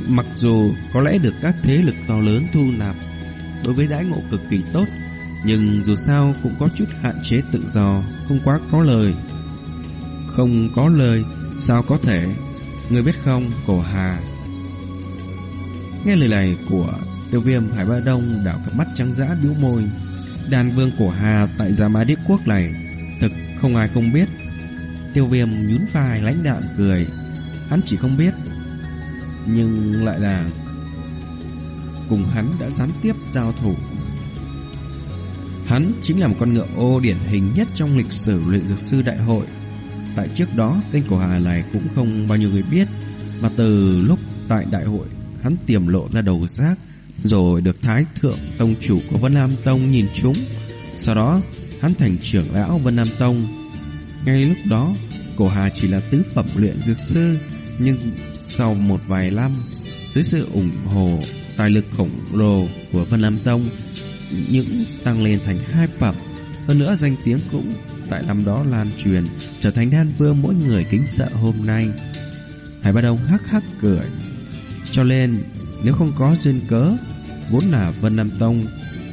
Mặc dù có lẽ được các thế lực to lớn thu nạp đối với đãi ngộ cực kỳ tốt, nhưng dù sao cũng có chút hạn chế tự do, không quá có lời. Không có lời, sao có thể? Người biết không, cổ hà. Nghe lời này của tiêu viêm Hải Ba Đông đảo cặp mắt trắng dã biếu môi. Đàn vương cổ hà tại Gia Mã Đế Quốc này, thực không ai không biết. Tiêu viêm nhún vai lãnh đạm cười. Hắn chỉ không biết, nhưng lại là cùng hắn đã gián tiếp giao thủ. Hắn chính là một con ngựa ô điển hình nhất trong lịch sử luyện dược sư đại hội. Tại trước đó, tên của Hà này cũng không bao nhiêu người biết, mà từ lúc tại đại hội, hắn tiềm lộ ra đầu giác, Rồi được Thái Thượng Tông chủ của Vân Nam Tông nhìn chúng Sau đó hắn thành trưởng lão Vân Nam Tông Ngay lúc đó Cổ Hà chỉ là tứ phẩm luyện dược sư Nhưng sau một vài năm Dưới sự ủng hộ Tài lực khổng lồ của Vân Nam Tông Những tăng lên thành hai phẩm. Hơn nữa danh tiếng cũng Tại năm đó lan truyền, Trở thành đan vương mỗi người kính sợ hôm nay. Hải Ba Đông hắc hắc cười. Cho nên, Nếu không có duyên cớ, Vốn là Vân Nam Tông,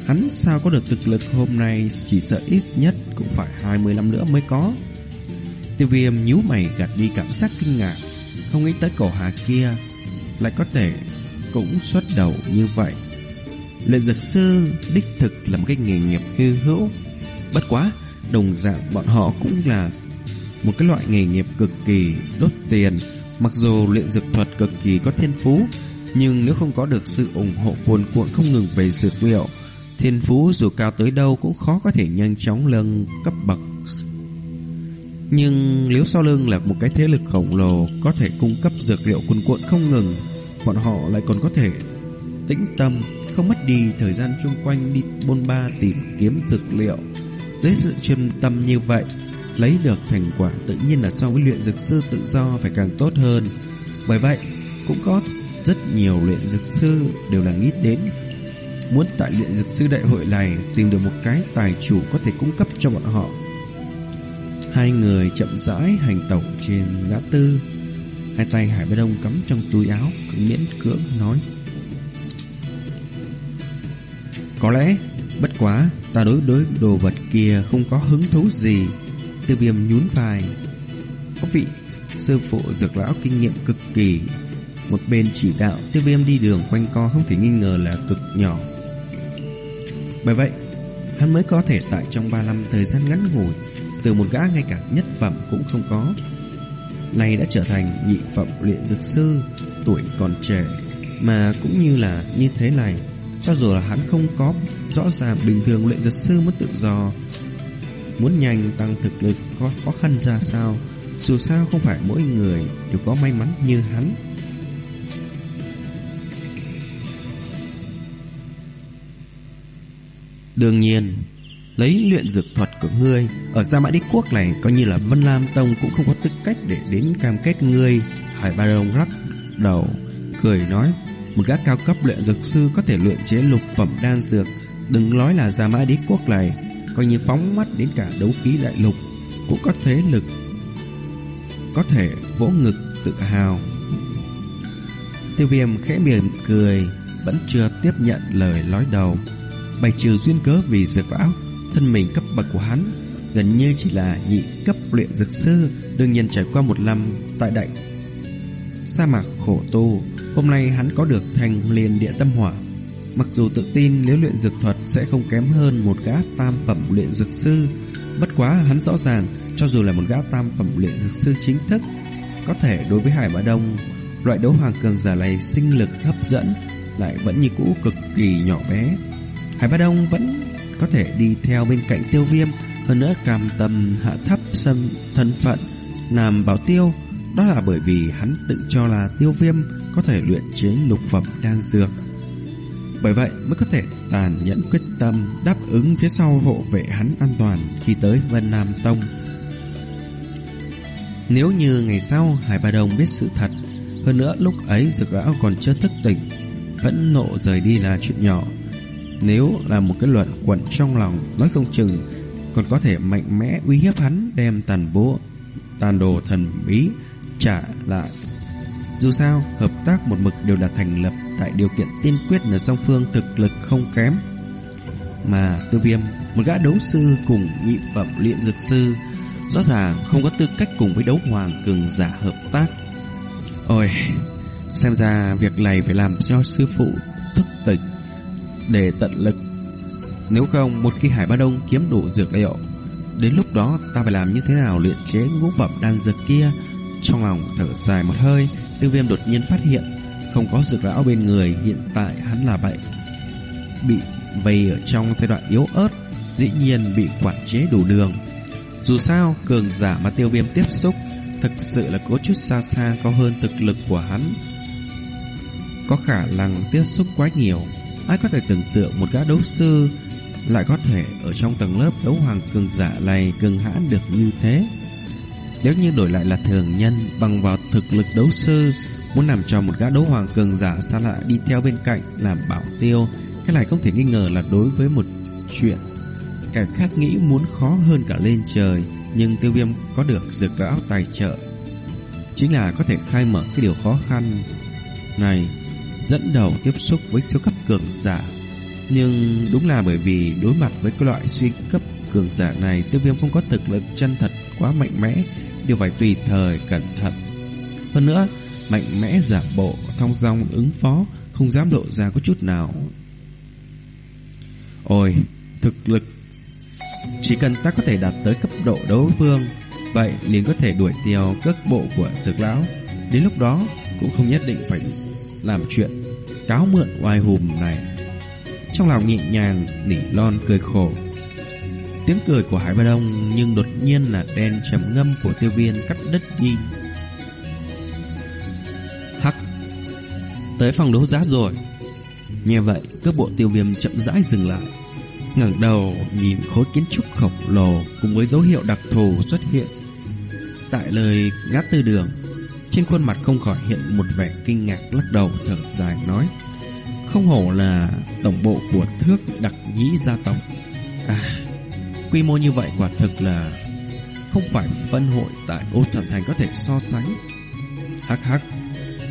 Hắn sao có được thực lực hôm nay? Chỉ sợ ít nhất cũng phải 20 năm nữa mới có. Tiêu viêm nhíu mày gạt đi cảm giác kinh ngạc, Không nghĩ tới cổ hà kia Lại có thể cũng xuất đầu như vậy. Luyện dược sư đích thực là một cái nghề nghiệp hư hữu. Bất quá Đồng dạng bọn họ cũng là Một cái loại nghề nghiệp cực kỳ đốt tiền. Mặc dù luyện dược thuật cực kỳ có thiên phú Nhưng nếu không có được sự ủng hộ cuồn cuộn không ngừng về dược liệu Thiên phú dù cao tới đâu cũng khó có thể nhanh chóng nâng cấp bậc. Nhưng nếu sau lưng là một cái thế lực khổng lồ có thể cung cấp dược liệu cuồn cuộn không ngừng, bọn họ lại còn có thể tĩnh tâm, không mất đi thời gian chung quanh đi bôn ba tìm kiếm dược liệu. Dưới sự chuyên tâm như vậy, lấy được thành quả tự nhiên là so với luyện dược sư tự do phải càng tốt hơn. Bởi vậy, cũng có rất nhiều luyện dược sư đều là nghĩ đến muốn tại luyện dược sư đại hội này tìm được một cái tài chủ có thể cung cấp cho bọn họ Hai người chậm rãi hành tổng trên ngã tư Hai tay Hải Bá Đông cắm trong túi áo Miễn cưỡng nói. Có lẽ, Bất quá, Ta đối đối đồ vật kia không có hứng thú gì. Tiêu viêm nhún vai. Có vị sư phụ dược lão kinh nghiệm cực kỳ. Một bên chỉ đạo Tiêu viêm đi đường quanh co không thể nghi ngờ là cực nhỏ. Bởi vậy, Hắn mới có thể tại trong 3 năm thời gian ngắn ngủi, từ một gã ngay cả nhất phẩm cũng không có. Nay đã trở thành nhị phẩm luyện dược sư, Tuổi còn trẻ, Mà cũng như là như thế này, Cho dù là hắn không có Rõ ràng bình thường luyện dược sư muốn tự do, Muốn nhanh tăng thực lực Có khó khăn ra sao? Dù sao không phải mỗi người Đều có may mắn như hắn. Đương nhiên Lấy luyện dược thuật của ngươi. Ở Gia Mã Đế Quốc này, Coi như là Vân Lam Tông cũng không có tư cách Để đến cam kết ngươi. Hải Ba Đông lắc đầu, Cười nói, Một gã cao cấp luyện dược sư Có thể luyện chế lục phẩm đan dược. Đừng nói là Gia Mã Đế Quốc này, Coi như phóng mắt đến cả đấu khí đại lục Cũng có thế lực, Có thể vỗ ngực tự hào. Tiêu viêm khẽ mỉm cười, Vẫn chưa tiếp nhận lời nói đầu. Bày trừ duyên cớ vì dược lão Thân mình cấp bậc của hắn gần như chỉ là nhị cấp luyện dược sư, đương nhiên trải qua một năm tại đại sa mạc khổ tu, hôm nay hắn có được thành liền địa tâm hỏa. Mặc dù tự tin nếu luyện dược thuật sẽ không kém hơn một gã tam phẩm luyện dược sư, bất quá hắn rõ ràng cho dù là một gã tam phẩm luyện dược sư chính thức, có thể đối với Hải Mã Đông, loại đấu hoàng cường giả này sinh lực hấp dẫn lại vẫn như cũ cực kỳ nhỏ bé. Hải Bá Đông vẫn có thể đi theo bên cạnh tiêu viêm. Hơn nữa cam tâm hạ thấp sân thân phận làm bảo tiêu. Đó là bởi vì hắn tự cho là tiêu viêm có thể luyện chế lục phẩm đan dược. Bởi vậy mới có thể tàn nhẫn quyết tâm đáp ứng phía sau hộ vệ hắn an toàn khi tới Vân Nam Tông. Nếu như ngày sau Hải Ba Đồng biết sự thật, hơn nữa lúc ấy dược lão còn chưa thức tỉnh, vẫn nộ rời đi là chuyện nhỏ, nếu là một cái luận quẩn trong lòng, Nói không chừng Còn có thể mạnh mẽ uy hiếp hắn, Đem tàn bố, Tàn đồ thần bí trả lại. Dù sao, Hợp tác một mực đều là thành lập Tại điều kiện tiên quyết là song phương thực lực không kém. Mà tư viêm, Một gã đấu sư cùng nhị phẩm luyện dược sư, Rõ ràng không có tư cách cùng với đấu hoàng cường giả hợp tác. Ôi, Xem ra việc này phải làm cho sư phụ thức tỉnh để tận lực. Nếu không, một khi Hải Ba Đông kiếm đủ dược liệu, đến lúc đó ta phải làm như thế nào luyện chế ngũ phẩm đan dược kia? Trong lòng thở dài một hơi, Tiêu Viêm đột nhiên phát hiện không có dược lão bên người, hiện tại hắn là vậy. Bị vây ở trong giai đoạn yếu ớt, dĩ nhiên bị quản chế đủ đường. Dù sao, cường giả mà Tiêu Viêm tiếp xúc thực sự là có chút xa xa có hơn thực lực của hắn. Có khả năng tiếp xúc quá nhiều Ai có thể tưởng tượng một gã đấu sư lại có thể ở trong tầng lớp đấu hoàng cường giả này cường hãn được như thế. Nếu như đổi lại là thường nhân bằng vào thực lực đấu sư, muốn làm cho một gã đấu hoàng cường giả xa lạ đi theo bên cạnh làm bảo tiêu, cái này không thể nghi ngờ là đối với một chuyện. Cả khác nghĩ muốn khó hơn cả lên trời, nhưng tiêu viêm có được dược lão tài trợ. Chính là có thể khai mở cái điều khó khăn này, dẫn đầu tiếp xúc với siêu cấp cường giả nhưng đúng là bởi vì đối mặt với cái loại suy cấp cường giả này, tiêu viêm không có thực lực chân thật quá mạnh mẽ, đều phải tùy thời cẩn thận. Hơn nữa, mạnh mẽ giả bộ, thông dong ứng phó, không dám lộ ra có chút nào. Ôi, thực lực chỉ cần ta có thể đạt tới cấp độ đấu vương, vậy liền có thể đuổi theo cước bộ của sực lão. Đến lúc đó cũng không nhất định phải làm chuyện cáo mượn oai hùm này. Trong lòng nhẹ nhàng, nỉ lon cười khổ. Tiếng cười của Hải Ba Đông Nhưng đột nhiên là đen trầm ngâm của tiêu viên cắt đứt đi. Hắc, Tới phòng đấu giá rồi. Nghe vậy, cước bộ tiêu viêm chậm rãi dừng lại. Ngẩng đầu nhìn khối kiến trúc khổng lồ Cùng với dấu hiệu đặc thù xuất hiện. Tại lời ngã tư đường trên khuôn mặt không khỏi hiện một vẻ kinh ngạc lắc đầu, thở dài nói, không hổ là tổng bộ của thước đặc nhĩ gia tộc. À Quy mô như vậy quả thực là Không phải phân hội tại ô thần thành có thể so sánh. Hắc hắc,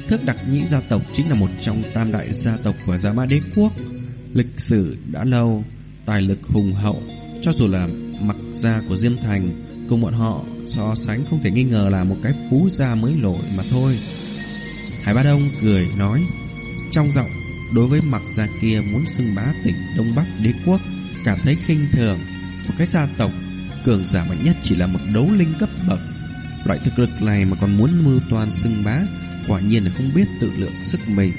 Thước đặc nhĩ gia tộc chính là một trong tam đại gia tộc của Gia Ma Đế Quốc. Lịch sử đã lâu, Tài lực hùng hậu, Cho dù là mặc gia của Diêm Thành, Cùng bọn họ so sánh không thể nghi ngờ là một cái phú gia mới nổi mà thôi. Hải Ba Đông cười nói, Trong giọng, đối với mặc gia kia muốn xưng bá tỉnh Đông Bắc đế quốc, cảm thấy khinh thường. Một cái gia tộc cường giả mạnh nhất chỉ là một đấu linh cấp bậc. Loại thực lực này mà còn muốn mưu toan xưng bá, quả nhiên là không biết tự lượng sức mình.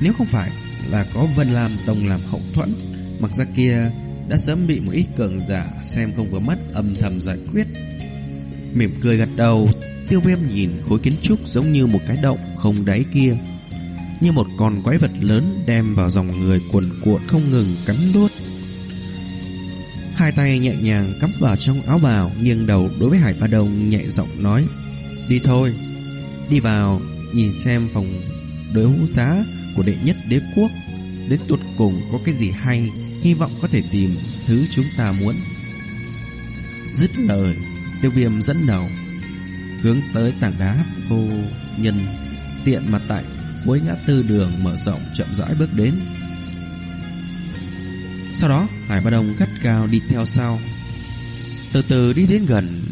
Nếu không phải là có Vân Lam Tông làm hậu thuẫn mặc ra kia đã sớm bị một ít cường giả xem không vừa mắt âm thầm giải quyết mỉm cười gật đầu tiêu viêm nhìn khối kiến trúc giống như một cái động không đáy kia như một con quái vật lớn đem vào dòng người cuồn cuộn không ngừng cắn đốt. Hai tay nhẹ nhàng cắm vào trong áo bào, nghiêng đầu đối với Hải Ba Đông nhẹ giọng nói: "Đi thôi, đi vào, nhìn xem phòng đấu giá của đệ nhất đế quốc, đến tuột cùng có cái gì hay, hy vọng có thể tìm thứ chúng ta muốn." Dứt lời, Tiêu Viêm dẫn đầu hướng tới tảng đá Cô nhân tiện mà tại cuối ngã tư đường mở rộng chậm rãi bước đến. Sau đó, Hải Ba Đông gắt cao đi theo sau. Từ từ đi đến gần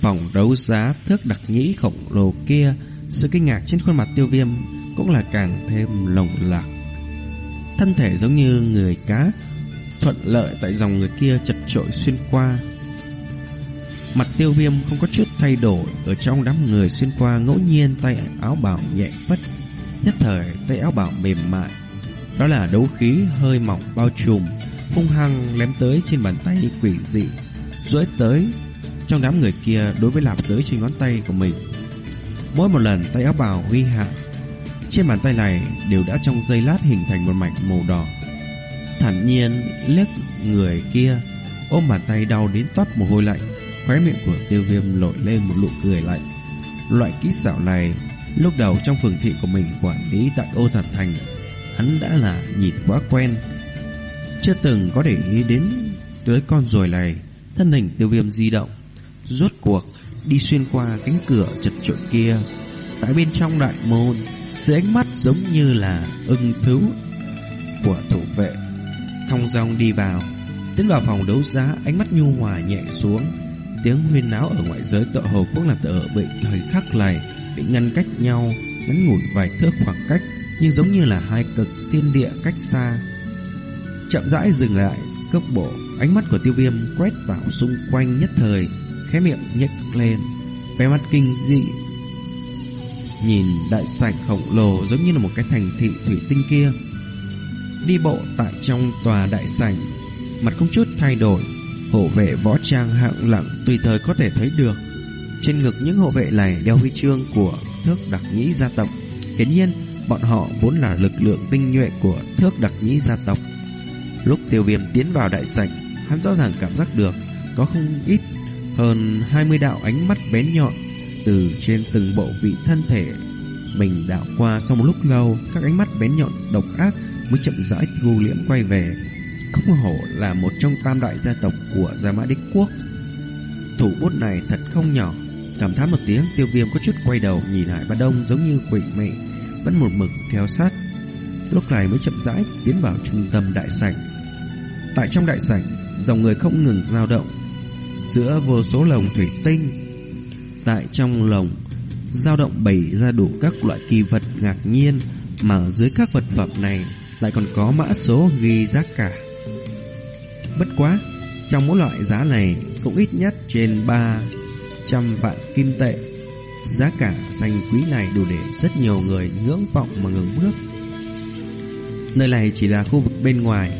phòng đấu giá thước đặc nhĩ khổng lồ kia, sự kinh ngạc trên khuôn mặt tiêu viêm cũng là càng thêm lồng lạc. Thân thể giống như người cá, thuận lợi tại dòng người kia chật trội xuyên qua. Mặt tiêu viêm không có chút thay đổi. Ở trong đám người xuyên qua ngẫu nhiên, tay áo bảo nhẹ phất. Nhất thời, tay áo bảo mềm mại. Đó là đấu khí hơi mỏng bao trùm, Hung hăng lém tới trên bàn tay quỷ dị. Duỗi tới Trong đám người kia đối với lạp giới trên ngón tay của mình. Mỗi một lần tay áo bào huy hạ, Trên bàn tay này đều đã trong giây lát hình thành một mảnh màu đỏ. Thản nhiên liếc người kia, Ôm bàn tay đau đến toát mồ hôi lạnh. Khóe miệng của tiêu viêm lội lên một nụ cười lạnh. Loại kỹ xảo này, Lúc đầu trong phường thị của mình quản lý tại ô thật thành, Hắn đã là nhìn quá quen. Chưa từng có để ý đến tới con ruồi này. Thân hình tiêu viêm di động, Rốt cuộc đi xuyên qua cánh cửa chật trội kia. Tại bên trong đại môn, Dưới ánh mắt giống như là ưng thú Của thủ vệ, Thong dong đi vào. Tiến vào phòng đấu giá, Ánh mắt nhu hòa nhẹ xuống. Tiếng huyên náo ở ngoại giới tọa hồ cũng làm tọa bị thời khắc này, bị ngăn cách nhau, ngắn ngủn vài thước khoảng cách, nhưng giống như là hai cực thiên địa cách xa. Chậm rãi dừng lại cốc bộ, ánh mắt của tiêu viêm quét vào xung quanh nhất thời khẽ miệng nhếch lên, vẻ mặt kinh dị. Nhìn đại sảnh khổng lồ giống như là một cái thành thị thủy tinh kia. Đi bộ tại trong tòa đại sảnh, mặt không chút thay đổi hộ vệ võ trang hạng lặng tùy thời có thể thấy được trên ngực những hộ vệ này đeo huy chương của thước đặc nhĩ gia tộc. Hiển nhiên, Bọn họ vốn là lực lượng tinh nhuệ của thước đặc nhĩ gia tộc. Lúc tiêu viêm tiến vào đại sảnh, hắn rõ ràng cảm giác được có không ít hơn 20 đạo ánh mắt bén nhọn từ trên từng bộ vị thân thể mình đạo qua sau một lúc lâu các ánh mắt bén nhọn độc ác mới chậm rãi thu liễm quay về không hổ là một trong tam đại gia tộc của gia mã đế quốc. Thủ bút này thật không nhỏ. Cảm thán một tiếng, tiêu viêm có chút quay đầu nhìn hải ba đông giống như quỷ mị, vẫn một mực theo sát. Lúc này mới chậm rãi tiến vào trung tâm đại sảnh. Tại trong đại sảnh, dòng người không ngừng dao động. Giữa vô số lồng thủy tinh, tại trong lồng dao động bày ra đủ các loại kỳ vật ngạc nhiên mà dưới các vật phẩm này lại còn có mã số ghi giá cả. Bất quá, trong mỗi loại giá này cũng ít nhất trên 300 vạn kim tệ. Giá cả danh quý này đủ để rất nhiều người ngưỡng vọng mà ngừng bước. Nơi này chỉ là khu vực bên ngoài,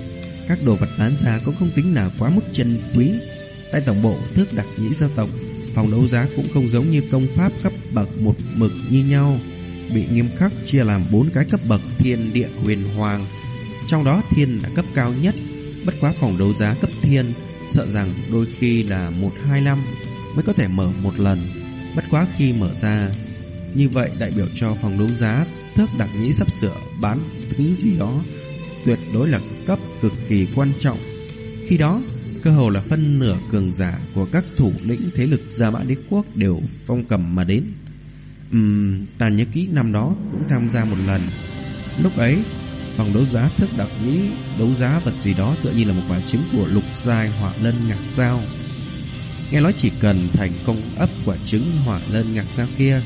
các đồ vật bán ra cũng không tính là quá mức chân quý. Tại tổng bộ thước đặc nhĩ gia tộc Phòng đấu giá cũng không giống như công pháp cấp bậc một mực như nhau, bị nghiêm khắc chia làm bốn cái cấp bậc thiên địa huyền hoàng. Trong đó thiên là cấp cao nhất, bất quá phòng đấu giá cấp thiên sợ rằng đôi khi là một hai năm mới có thể mở một lần. Bất quá khi mở ra, như vậy đại biểu cho phòng đấu giá thước đặc nhĩ sắp sửa bán thứ gì đó tuyệt đối là cấp cực kỳ quan trọng. Khi đó, cơ hồ là phân nửa cường giả của các thủ lĩnh thế lực Gia Mã Đế quốc đều phong cầm mà đến. Ừm, ta nhớ kỹ năm đó cũng tham gia một lần. Lúc ấy, phòng đấu giá thức đặc nghĩ đấu giá vật gì đó tựa như là một quả trứng của lục giai hỏa lân ngạc sao. Nghe nói chỉ cần thành công ấp quả trứng hỏa lân ngạc sao kia,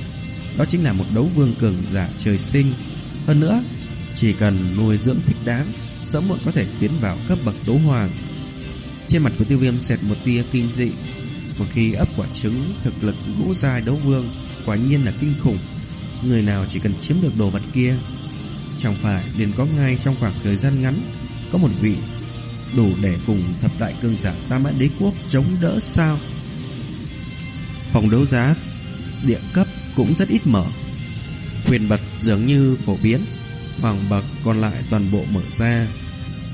đó chính là một đấu vương cường giả trời sinh. Hơn nữa, chỉ cần nuôi dưỡng thích đáng, sớm muộn có thể tiến vào cấp bậc đấu hoàng trên mặt của tiêu viêm xẹt một tia kinh dị Một khi ấp quả trứng Thực lực ngũ giai đấu vương Quả nhiên là kinh khủng. Người nào chỉ cần chiếm được đồ vật kia, Chẳng phải liền có ngay trong khoảng thời gian ngắn, Có một vị Đủ để cùng thập đại cương giả Tam mã đế quốc chống đỡ sao? Phòng đấu giá Địa cấp cũng rất ít mở. Quyền bậc dường như phổ biến Hoàng bậc còn lại toàn bộ mở ra.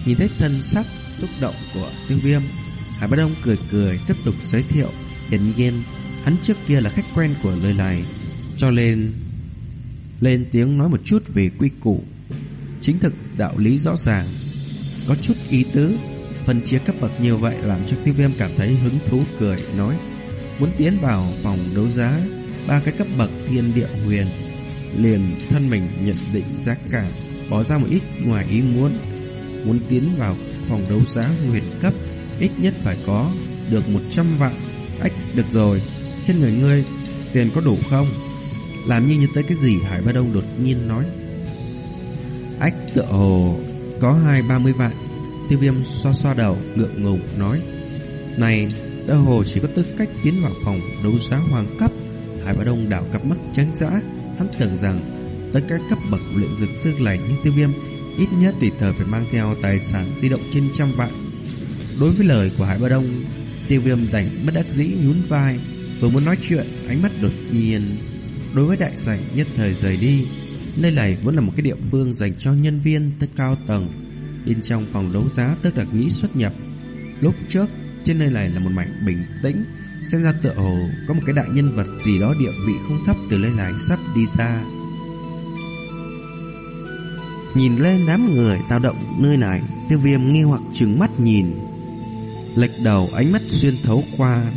Nhìn thấy thân sắc xúc động của tiêu viêm, Hải Bá Đông cười cười, tiếp tục giới thiệu. Hiển nhiên, hắn trước kia là khách quen của lời này Cho nên Lên tiếng nói một chút về quy củ Chính thực đạo lý rõ ràng, Có chút ý tứ, Phân chia cấp bậc như vậy làm cho tiêu viêm cảm thấy hứng thú cười, Nói, Muốn tiến vào phòng đấu giá, Ba cái cấp bậc thiên địa huyền, Liền thân mình nhận định giá cả, Bỏ ra một ít ngoài ý muốn Muốn tiến vào phòng đấu giá huyền cấp, ít nhất phải có được 100 vạn. Ách, được rồi, trên người ngươi tiền có đủ không? Làm như như tới cái gì Hải Ba Đông đột nhiên nói. Ách tựa hồ có hai ba mươi vạn. Tiêu viêm xoa xoa đầu, ngượng ngùng nói. Này, tựa hồ chỉ có tư cách tiến vào phòng đấu giá hoàng cấp. Hải Ba Đông đảo cặp mắt trắng dã, hắn tưởng rằng tất cả cấp bậc luyện dược sư lành như tiêu viêm ít nhất tùy thời phải mang theo tài sản di động trên trăm vạn. Đối với lời của Hải Ba Đông, tiêu viêm đành bất đắc dĩ nhún vai, vừa muốn nói chuyện, ánh mắt đột nhiên. Đối với đại sảnh nhất thời rời đi, nơi này vẫn là một cái địa phương dành cho nhân viên tới cao tầng. Bên trong phòng đấu giá tức đặc nghĩ xuất nhập. Lúc trước, trên nơi này là một mảnh bình tĩnh, xem ra tựa hồ có một cái đại nhân vật gì đó địa vị không thấp từ nơi này sắp đi ra. Nhìn lên đám người tao động nơi này Tiêu viêm nghi hoặc trừng mắt nhìn Lệch đầu ánh mắt xuyên thấu qua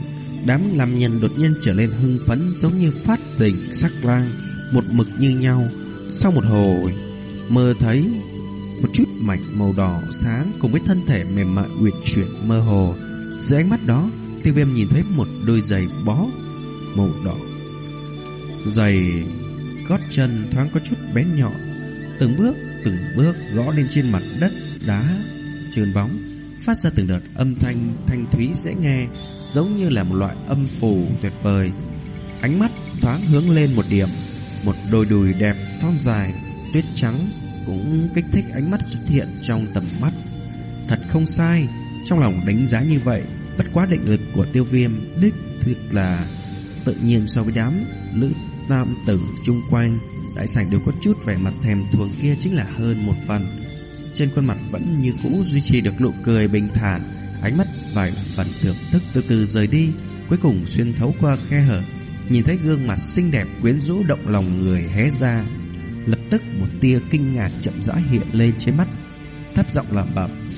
Đám làm nhân đột nhiên trở lên hưng phấn Giống như phát tình sắc lang Một mực như nhau. Sau một hồi Mơ thấy Một chút mạch màu đỏ sáng Cùng với thân thể mềm mại uyển chuyển mơ hồ. Dưới ánh mắt đó Tiêu viêm nhìn thấy một đôi giày bó Màu đỏ. Giày gót chân thoáng có chút bén nhọn Từng bước từng bước gõ lên trên mặt đất đá trơn bóng, phát ra từng đợt âm thanh thanh thúy dễ nghe, giống như là một loại âm phù tuyệt vời. Ánh mắt thoáng hướng lên một điểm, một đôi đùi đẹp thon dài, tuyết trắng cũng kích thích ánh mắt xuất hiện trong tầm mắt. Thật không sai, trong lòng đánh giá như vậy, bất quá định lực của tiêu viêm đích thực là tự nhiên so với đám lữ nam tử chung quanh đại sảnh đều có chút vẻ mặt thèm thuồng kia chính là hơn một phần. Trên khuôn mặt vẫn như cũ duy trì được nụ cười bình thản, ánh mắt vài phần thưởng thức từ từ rời đi, cuối cùng xuyên thấu qua khe hở, nhìn thấy gương mặt xinh đẹp quyến rũ động lòng người hé ra. Lập tức một tia kinh ngạc chậm rãi hiện lên trên mắt, thấp giọng lẩm bẩm: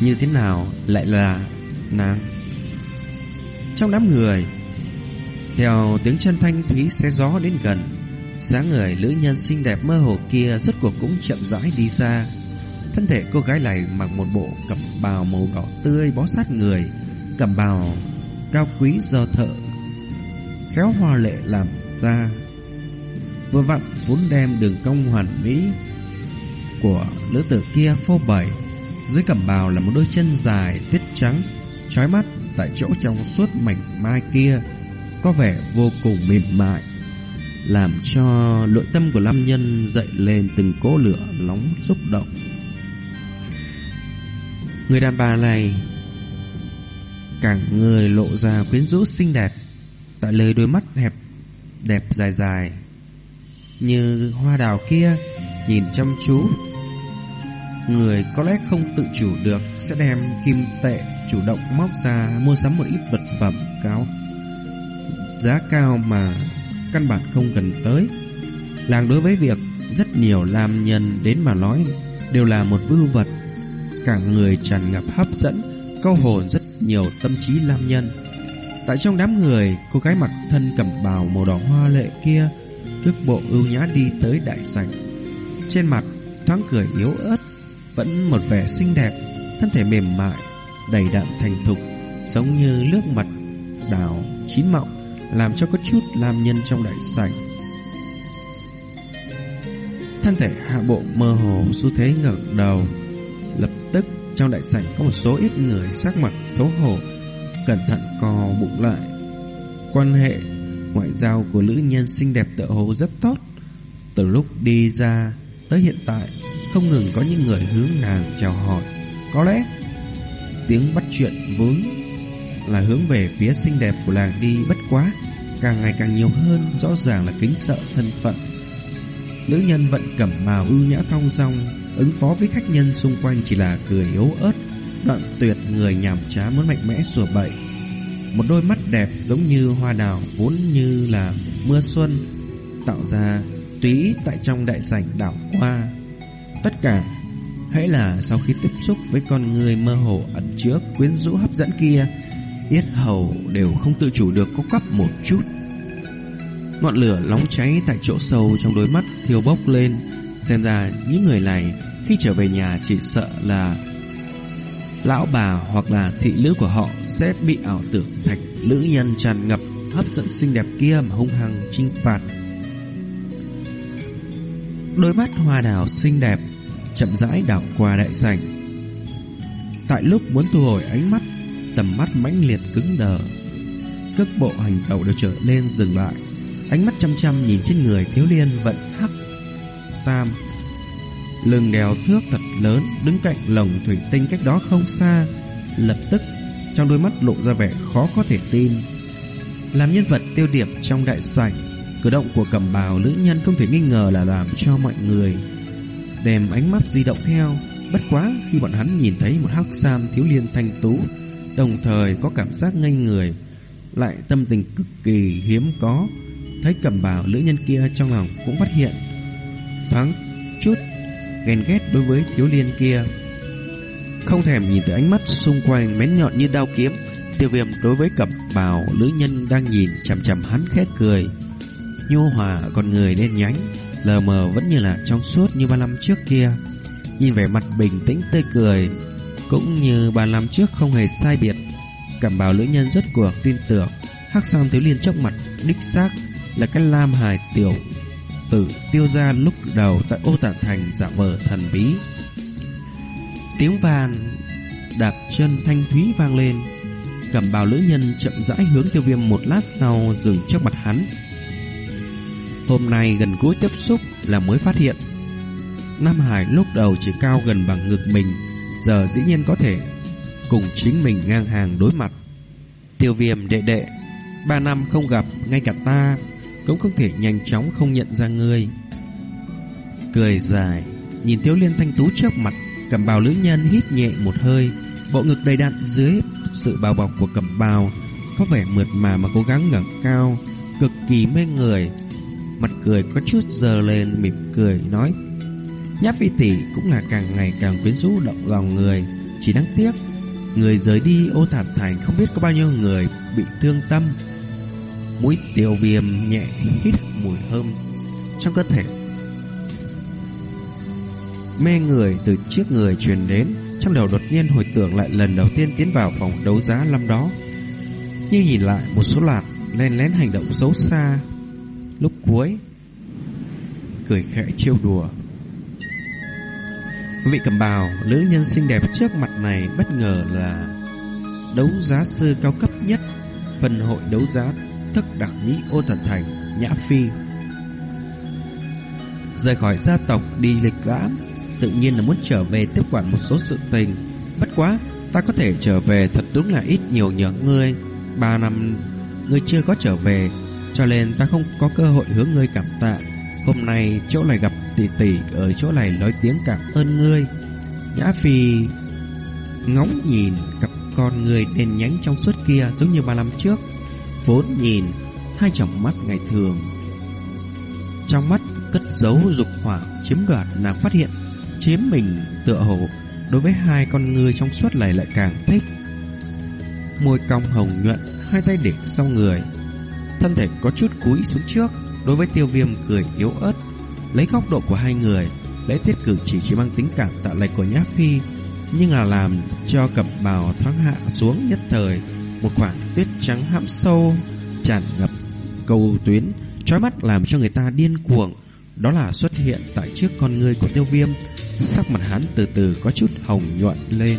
"Như thế nào lại là nàng?" Trong đám người, theo tiếng chân thanh thúy xé gió đến gần, dáng người nữ nhân xinh đẹp mơ hồ kia rốt cuộc cũng chậm rãi đi ra. Thân thể cô gái này mặc một bộ cẩm bào màu đỏ tươi bó sát người, cẩm bào cao quý do thợ khéo hoa lệ làm ra. Vừa vặn vốn đem đường cong hoàn mỹ của nữ tử kia phô bày. Dưới cẩm bào là một đôi chân dài tuyết trắng, trói mắt tại chỗ trong suốt mảnh mai kia, có vẻ vô cùng mềm mại, làm cho nội tâm của nam Nhân dậy lên từng cỗ lửa nóng xúc động. Người đàn bà này càng người lộ ra quyến rũ xinh đẹp, tại lời đôi mắt hẹp đẹp dài dài như hoa đào kia nhìn chăm chú. Người có lẽ không tự chủ được sẽ đem kim tệ chủ động móc ra mua sắm một ít vật phẩm cao. Giá cao mà căn bản không cần tới. Làng đối với việc rất nhiều nam nhân đến mà nói đều là một vưu vật cả người tràn ngập hấp dẫn câu hồn rất nhiều tâm trí nam nhân tại trong đám người cô gái mặc thân cẩm bào màu đỏ hoa lệ kia cước bộ ưu nhã đi tới đại sảnh trên mặt thoáng cười yếu ớt vẫn một vẻ xinh đẹp, thân thể mềm mại, đầy đặn thành thục, giống như nước mặt đào chín mọng, làm cho có chút làm nhân trong đại sảnh. Thân thể hạ bộ mơ hồ xu thế ngẩng đầu, trong đại sảnh có một số ít người sắc mặt xấu hổ, cẩn thận co bụng lại. Quan hệ ngoại giao của nữ nhân xinh đẹp tựa hồ rất tốt. Từ lúc đi ra tới hiện tại không ngừng có những người hướng nàng chào hỏi. Có lẽ tiếng bắt chuyện vướng là hướng về phía xinh đẹp của làng đi bất quá, càng ngày càng nhiều hơn, rõ ràng là kính sợ thân phận. Nữ nhân vận cẩm màu ưu nhã thong dong, ứng phó với khách nhân xung quanh chỉ là cười yếu ớt, đoạn tuyệt người nhảm chá muốn mạnh mẽ sủa bậy. Một đôi mắt đẹp giống như hoa đào vốn như là mưa xuân, tạo ra túy tại trong đại sảnh đảo qua Tất cả Hãy là sau khi tiếp xúc với con người mơ hồ ẩn chứa quyến rũ hấp dẫn kia Yết hầu đều không tự chủ được có quắp một chút Ngọn lửa nóng cháy tại chỗ sâu trong đôi mắt thiêu bốc lên Xem ra những người này khi trở về nhà chỉ sợ là Lão bà hoặc là thị nữ của họ sẽ bị ảo tưởng thành nữ nhân tràn ngập hấp dẫn xinh đẹp kia mà hung hăng chinh phạt Đôi mắt hoa đào xinh đẹp chậm rãi đảo qua đại sảnh. Tại lúc muốn thu hồi ánh mắt, tầm mắt mãnh liệt cứng đờ. Cước bộ hành tẩu đều trở lên dừng lại, ánh mắt chăm chăm nhìn trên người thiếu liên vận hắc sam. Lưng đèo thước thật lớn đứng cạnh lồng thủy tinh cách đó không xa, lập tức trong đôi mắt lộ ra vẻ khó có thể tin. Làm nhân vật tiêu điểm trong đại sảnh, cử động của cẩm bào nữ nhân không thể nghi ngờ là làm cho mọi người đem ánh mắt di động theo. Bất quá khi bọn hắn nhìn thấy một hắc sam thiếu liên thanh tú, đồng thời có cảm giác ngây người, lại tâm tình cực kỳ hiếm có. Thấy cầm bào nữ nhân kia trong lòng cũng phát hiện thoáng chút ghen ghét đối với thiếu liên kia. Không thèm nhìn tới ánh mắt xung quanh mén nhọn như đao kiếm, tiêu viêm đối với cẩm bào nữ nhân đang nhìn chằm chằm hắn khét cười. Nhu hòa con người đen nhánh, lờ mờ vẫn như là trong suốt như ba năm trước kia. Nhìn vẻ mặt bình tĩnh tươi cười, cũng như ba năm trước không hề sai biệt. cẩm bào lữ nhân rất cuộc tin tưởng, hắc sam thiếu liên trước mặt đích xác là cái lam hài tiểu tử tiêu ra lúc đầu tại ô tản thành giả vờ thần bí. Tiếng vàn đạp chân thanh thúy vang lên, cầm bào lữ nhân chậm rãi hướng tiêu viêm một lát sau dừng trước mặt hắn Hôm nay gần gũi tiếp xúc là mới phát hiện Nam Hải lúc đầu chỉ cao gần bằng ngực mình Giờ dĩ nhiên có thể cùng chính mình ngang hàng đối mặt Tiêu viêm đệ đệ Ba năm không gặp Ngay cả ta cũng không thể nhanh chóng không nhận ra ngươi cười dài, nhìn Thiếu Liên thanh tú trước mặt, cầm bào nữ nhân hít nhẹ một hơi, bộ ngực đầy đặn dưới sự bao bọc của cầm bào có vẻ mượt mà mà cố gắng ngẩng cao, cực kỳ mê người. Mặt cười có chút giờ lên mỉm cười nói: nháp Phi tỷ cũng là càng ngày càng quyến rũ động lòng người, chỉ đáng tiếc người rời đi ô thản thành không biết có bao nhiêu người bị thương tâm." Mũi tiêu viêm nhẹ hít mùi thơm trong cơ thể. Mê người từ chiếc người truyền đến, trong đầu đột nhiên hồi tưởng lại lần đầu tiên tiến vào phòng đấu giá năm đó. Như nhìn lại một số loạt len lén hành động xấu xa. Lúc cuối, cười khẽ trêu đùa. Vị cầm bào, nữ nhân xinh đẹp trước mặt này bất ngờ là đấu giá sư cao cấp nhất phần hội đấu giá thức đặc nhĩ ô thần thành nhã phi rời khỏi gia tộc đi lịch lãm tự nhiên là muốn trở về tiếp quản một số sự tình. Bất quá, ta có thể trở về thật đúng là ít nhiều nhớ ngươi. Ba năm ngươi chưa có trở về, cho nên ta không có cơ hội hướng ngươi cảm tạ. Hôm nay chỗ này gặp tỷ tỷ ở chỗ này nói tiếng cảm ơn ngươi. Nhã Phi ngóng nhìn cặp con người đen nhánh trong suốt kia giống như ba năm trước. Vốn nhìn hai tròng mắt ngày thường. Trong mắt cất giấu dục hỏa chiếm đoạt nàng phát hiện chiếm mình tựa hồ đối với hai con người trong suốt này lại càng thích. Môi cong hồng nhuận, hai tay để sau người, thân thể có chút cúi xuống trước, đối với tiêu viêm cười yếu ớt, lấy góc độ của hai người, lễ tiết cử chỉ chỉ mang tính cảm tạ lệch của Nhã Phi, nhưng là làm cho cặp bào thoáng hạ xuống nhất thời, một khoảng tuyết trắng hãm sâu, tràn ngập cầu tuyến, trói mắt làm cho người ta điên cuồng, đó là xuất hiện tại trước con người của tiêu viêm. Sắc mặt hắn từ từ có chút hồng nhuận lên.